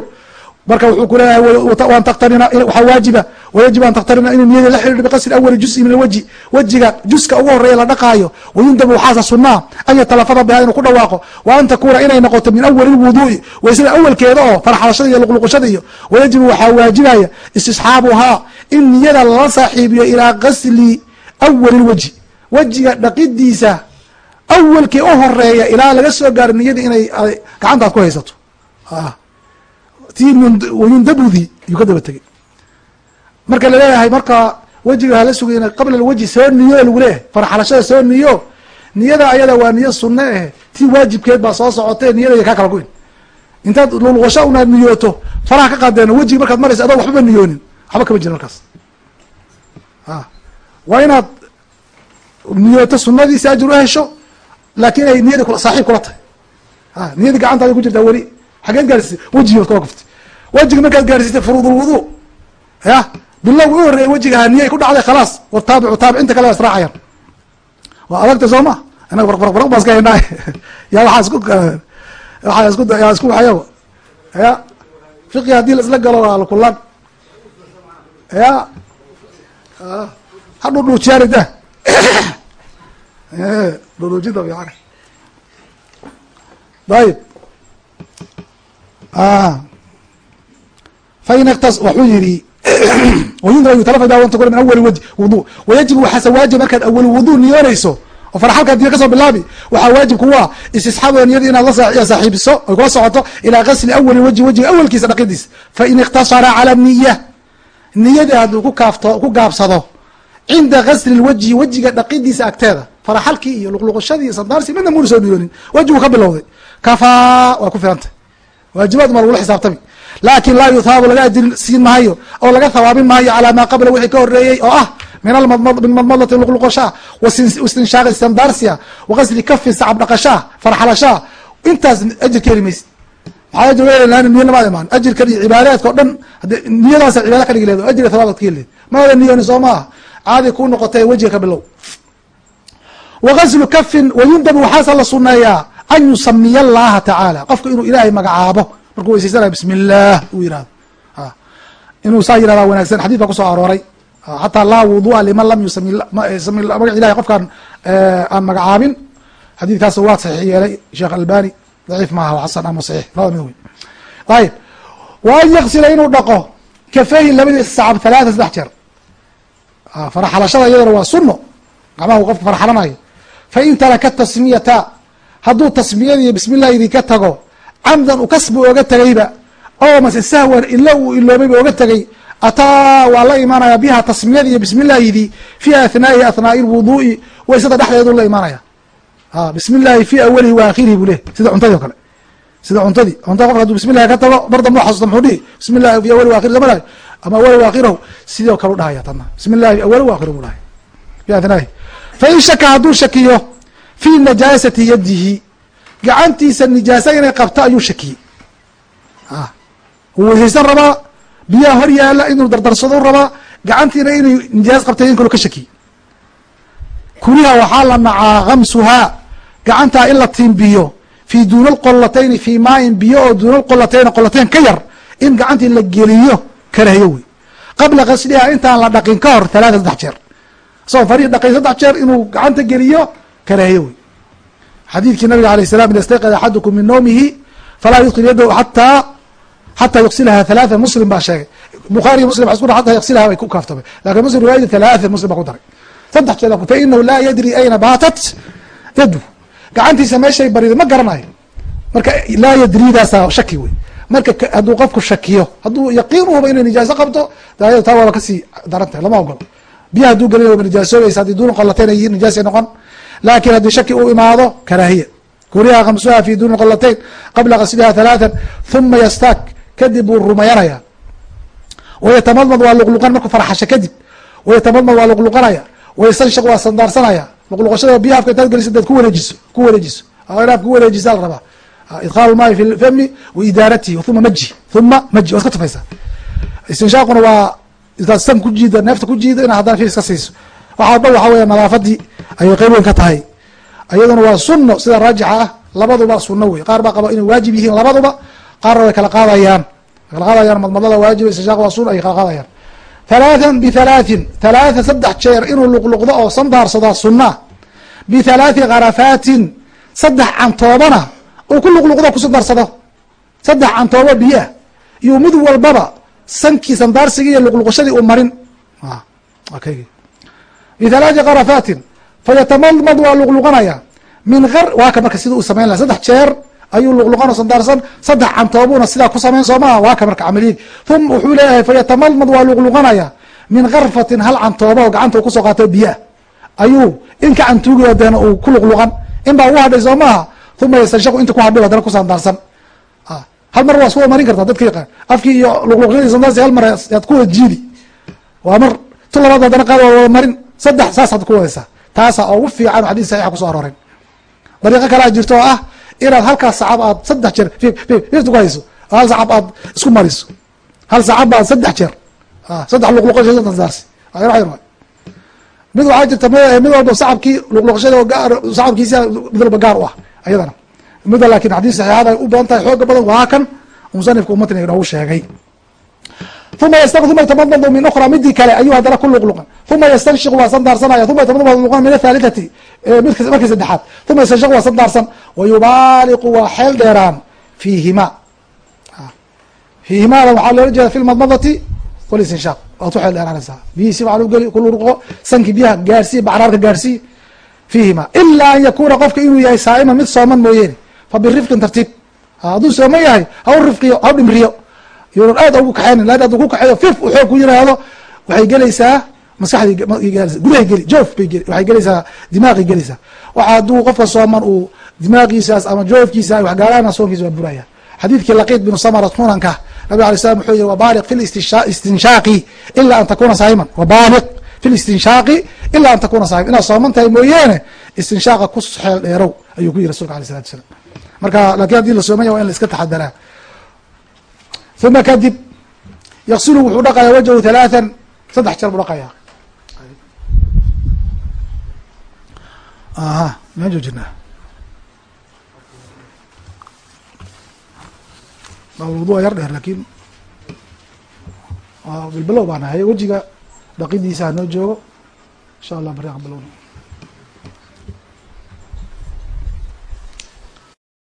marka wuxuu ku leeyahay an taktarina waxaa waajiba wayajib an taktarina in niyada la xiriir biqasri awali juzi min alwajhi. Wejiga juska ugu horreeya la dhaqaayo wayundabu waxaasa sunaa an yatalafada biha inuu ku dhawaaqo wa an takuna inay noqoto min awali lwuduui waysada awalkeeda oo farxalashada iyo luqluqashada iyo wayajibu waxaa waajibaya istisxaabuhaa in niyada lala saaxiibiyo ilaa gasli awali lwajhi wejiga dhaqidiisa awalkii u horreeya ilaa laga soo gaaro niyadii inay gacantaad ku haysato yundabudi yuu ka daba tegey. Marka la leeyahay marka wejiga hala sugayna qabla alwajhi soo niyo lagu leeyahay farxalashada soo niyo niyada ayada waa niyo sunne eh tii waajibkeed baa soo socotee niyada kaa kala goyn. Intaad lulqasho unaad niyooto faraha ka qaadeen wejiga markaad maraysa adoo waxbaba niyoonin waxba kama jirin markaas. Waa inaad niyooto sunadiisi ajir u hesho laakin ay niyadi saaxiib kula tahay. Niyadii gacantaada ku jirtaa weli xageed gaarsiisay wejigi kala kuftay wejiga markaad gaarsiisay furuudulwudu ya bilowga u horreeyay wejigaha niyay ku dhacday khalaas war taabicu taabic inta kale waa israacayaan waa adagta soo ma inaga farq baan iska haynaa yaa waxaa isku waa isku isku waxyago ya fiqi haddii la isla galo waa lakulan ya hadhudhuujiyaanida dhudhuujida fiican ayib iktas wuxuu yihi min awali wji wudu wayajibu waxaase waajib markaad awali wudu niyoonayso oo farxalka diya ka soo bilaabi waxaa waajib kuwa istisxaabo niyadi inaad la saaxiibiso oy kula socoto ilaa gasli awali wajhi wajiga awalkiisa dhaqidiis fain iktasara cala niya niyadii hadduu ku kaafto ku gaabsado cinda gasli lwajhi wejiga dhaqidiisa agteeda faraxalkii iyo luqluqashadii iyo sandaarsi midna muuna soo niyoonin wejigu ka bilowday. Kafaa waa ku filantay waajibaad ma lagula xisaabtami. Laakin laa yuthaabu laga ajir siin maayo oo laga thawaabin maayo calaa maa qabla wixii ka horeeyey oo ah min madmadati luqluqashaa wastinshaaqi sandaarsiya wagasli kafin sacab dhaqashaa farxalashaa intaas ajir ka heli maysid. Maxaa ajir niya namaad imaan? Ajirkan iyo cibaadaadka o dhan niyadaasa cibaada ka dhigi leed ajriga thawaabad ka heli leed maada niyooni soo maaha. Caadi kuu noqotay wejiga ka bilow. Wagaslu kafin wayundabu waxaasa la suneeyaa an yusamiya allaha tacaala qofka inuu ilaahay magacaabo markuu weysaysanaya bismi uu yihahdo inuu saa yihahda wanaagsan xadid baa ku soo arooray xataa laa wudua liman lam yusami ilahay qofkaan aan magacaabin xadiidkaas waa saxiix yeelay sheekh albani daciif maaha xasan ama saxiix labada mid wey ayib wa an yaksila inuu dhaqo kafeehi labadiisa sacab halaata saddex jeer faraxalashada iyadana waa suno gacmaha qofka farxalanayo fain taraka tasmiyata hadduu tasmiyadii bismi illahidii ka tago camdan ukasbu oga tegayba oo mase sahwan ilo uu iloobayba oga tegay ataa waa la imaanaya biha tasmiyadii iyo bismi llaahidii fi ahnaa'i ahnaa'i lwuduu'i waysada dhexdeedu la imaanaya. Bismi llahi fi awalihi wa akhirihi buu leh sida cuntadii o kale. Sida cuntadii. Cuntada qofka haduu bismi llahi ka tago mar damba xasuusta muxuu dhihi bismi llahi fi awali wa akhiri lama dhahay ama awali wa akhirahu sidoo kale u dhahaya tana bismi llahi fi awali wa akhirihi bu dhahay fi ahnaahi fain shaka hadduu shakiyo fi najaasati yadihi. Gacantiisa nijaasa inay qabto ayuu shakiyey wuu weysaysan rabaa biyaha hor yaalla inuu dardarsado rabaa gacantiina inay nijaas qabtay in kalo ka shakiyey kuriha waxaa la nacaa kamsuhaa gacantaa in la tiimbiyo fii duuna lqolatayni fii maain biyo oo duuna lqolatayni qolateyn ka yar in gacantii la geliyo karahiyo wey. Qabla kasliha intaan la dhaqin ka hor halaata saddex jeer. Isagoo farihi dhaqay saddex jeer inuu gacanta geliyo karahiyo wey. Xadiidkii nabiga alayh salam ida stayqada axadukum min nawmihi falaa yudkil yadahu ataa xataa yuksilaha halaatha muslim baa sheegay. Bukhaariy muslim waa isku dha ata yuksilaha bay ku kaaftamay laakiin muslim riwaayadi halaatha muslim baa ku daray. Saddex jeeda fa inahu laa yadri ayna baatat yadu gacantiisa meeshay bariday ma garanayo. Marka laa yadridaasaa shaki wey. Marka hadduu qofku shakiyo hadduu yaqiin uhuba inay nijaaso qabto daayada taa waaba ka sii darantahay lama ogolo biya hadduu gelin waba nijaasoobeysa haddii duuna qolateyn ay nijaasay noqon laakiin haddii shaki uu imaado karaahiya kuriha kamsuha fi duuni qolatayn qabla kasliha halaathan huma yastaak kadib buu rumayanaya wayatamadmad waa luqluqan markuu farxasho kadib wayatamadmad waa luqluqanaya waystanshaq waa sandaarsanaya. Luqluqashada biya afka intaad geliso daad ku wareejiso ku wareejiso. In afka ku wareejisa la rabaa. Idkhaalu lmaai fi lfami wa idaaratihi uma maji uma maji waa iska tufaysa istinshaaquna waa intaad san ku jiida neefta ku jiida ina haddana fi iska siiso. Waxaa dhan waxa weya nadaafadii ayay qeyb weyn ka tahay. Iyaduna waa suno sida raajixa ah labaduba suno wey qaar baa qaba inay waajib yihiin labaduba qaarna way kala qaadayaan. Kala qaadayaan madmadada waajib istishaaq waa sun ay kala qaadayaan. Halaathan bithalaatin halaatha saddex jeer inuu luqluqdo oo sandaarsadaa sunaa bithalaathi karafaatin saddex cantoobana uu ku luqluqdo kusandarsado saddex cantoobo biyoah iyo mid walbaba sankii sandaarsigii iyo luqluqashadii uu marin. Bithalaathi karafaatin fayatamadmad waa luqluqanaya min waa ka marka sida uu samayn laha saddex jeer ayuu luqluqano sandaarsan saddex cantoobuna sidaa ku samayn soo maha waa ka marka camaliyad uma wuxuu leeyahay fayatamadmad waa luqluqanaya min karfatin hal cantooba oo gacanta u ku soo qaato biyaah ayuu in ka cantuugiyo deena uu ku luqluqan in baa ugu hadhay soo maaha uma yastanshaqu inta ku hadhay haddana ku sandaarsan hal mar waa isku marin kartaa dadka yaqaan afkii iyo luqluqyadii sandaarsi hal mar yaad ku wada jiidi waa mar tu labaad haddana qaad waa wada marin saddex saasaad ku wadaysaa taasa ugu fiican xadis saxiixa kuso arooren dariiqo kalea jirto oo ah inaad halkaas sacab aad saddex jeer fifta ku hayso hal sacab aad isku mariso. Hal sacab baad saddex jeer. Saddex luqluqasha sandaarsi mid waxaa jirta mid walba sacabkii luqluqashada gaar sacabkiisa mid walba gaar u ah ayadana. Mida laakin xadiis saxiixada ay u badan tahay xooga badan waa kan. Musanifka umatniga inoogu sheegay uma uma yatamadmadu min ukra midii kale ayuu haddana ku luqluqan uma yastanshiqu waa sandaarsanaya uma luqan min athalithati markii saddexaad uma yastanshiqu waa sandaarsan wayubaaliqu waa xeel dheeraan fiihima fiihimaada waxaa loola jeeda fi lmadmadati walistinshaaq waad ku xeel dheeraanaysaa biyihii si fiican u geli ku luqluqo sanki biyaha gaarsii bacraarka gaarsii fiihima ilaa an yakuna qofka inuu yahay saa'iman mid sooman mooyeene fa birifqin tartiib hadduu sooman yahay ha u rifqiyo ha u dhimriyo yunan aad ugu kaxeynin lan hadduu ku kaxeeyo fif u xoog ku yiraahdo waxay gelaysaa maskaxdii gudahay geli joof bay geli waxay gelaysaa dimaaqay gelaysaa waxa hadduu qofka sooman uu dimaaqiisaas ama joofkiisa waxgaalaana soonkiisa waa buraya. Xadiidkii laqiid binu samara sunanka nabig alay slam wuxuu yihi wabaaliq fi listinshaaqi ila an takuna saa'iman. Wabaaliq fi listinshaaqi ila an takuna saa'iman. Inaad sooman tahay mooyeene istinshaaqa ku xeel dheerow ayuu ku yihi rasulka alay salatu salam marka laakiin haddii la soomanya wa in la iska taxadaraa uma kadib yaksilu wuxuu dhaqayaa wajhu halaathan saddex jeer buu dhaqayaa aha maan joojinaa wudu waa yar dheer laakiin bilbilow baan ahay wejiga dhaqidiisa hanoo joogo insha allah bari aqbalowna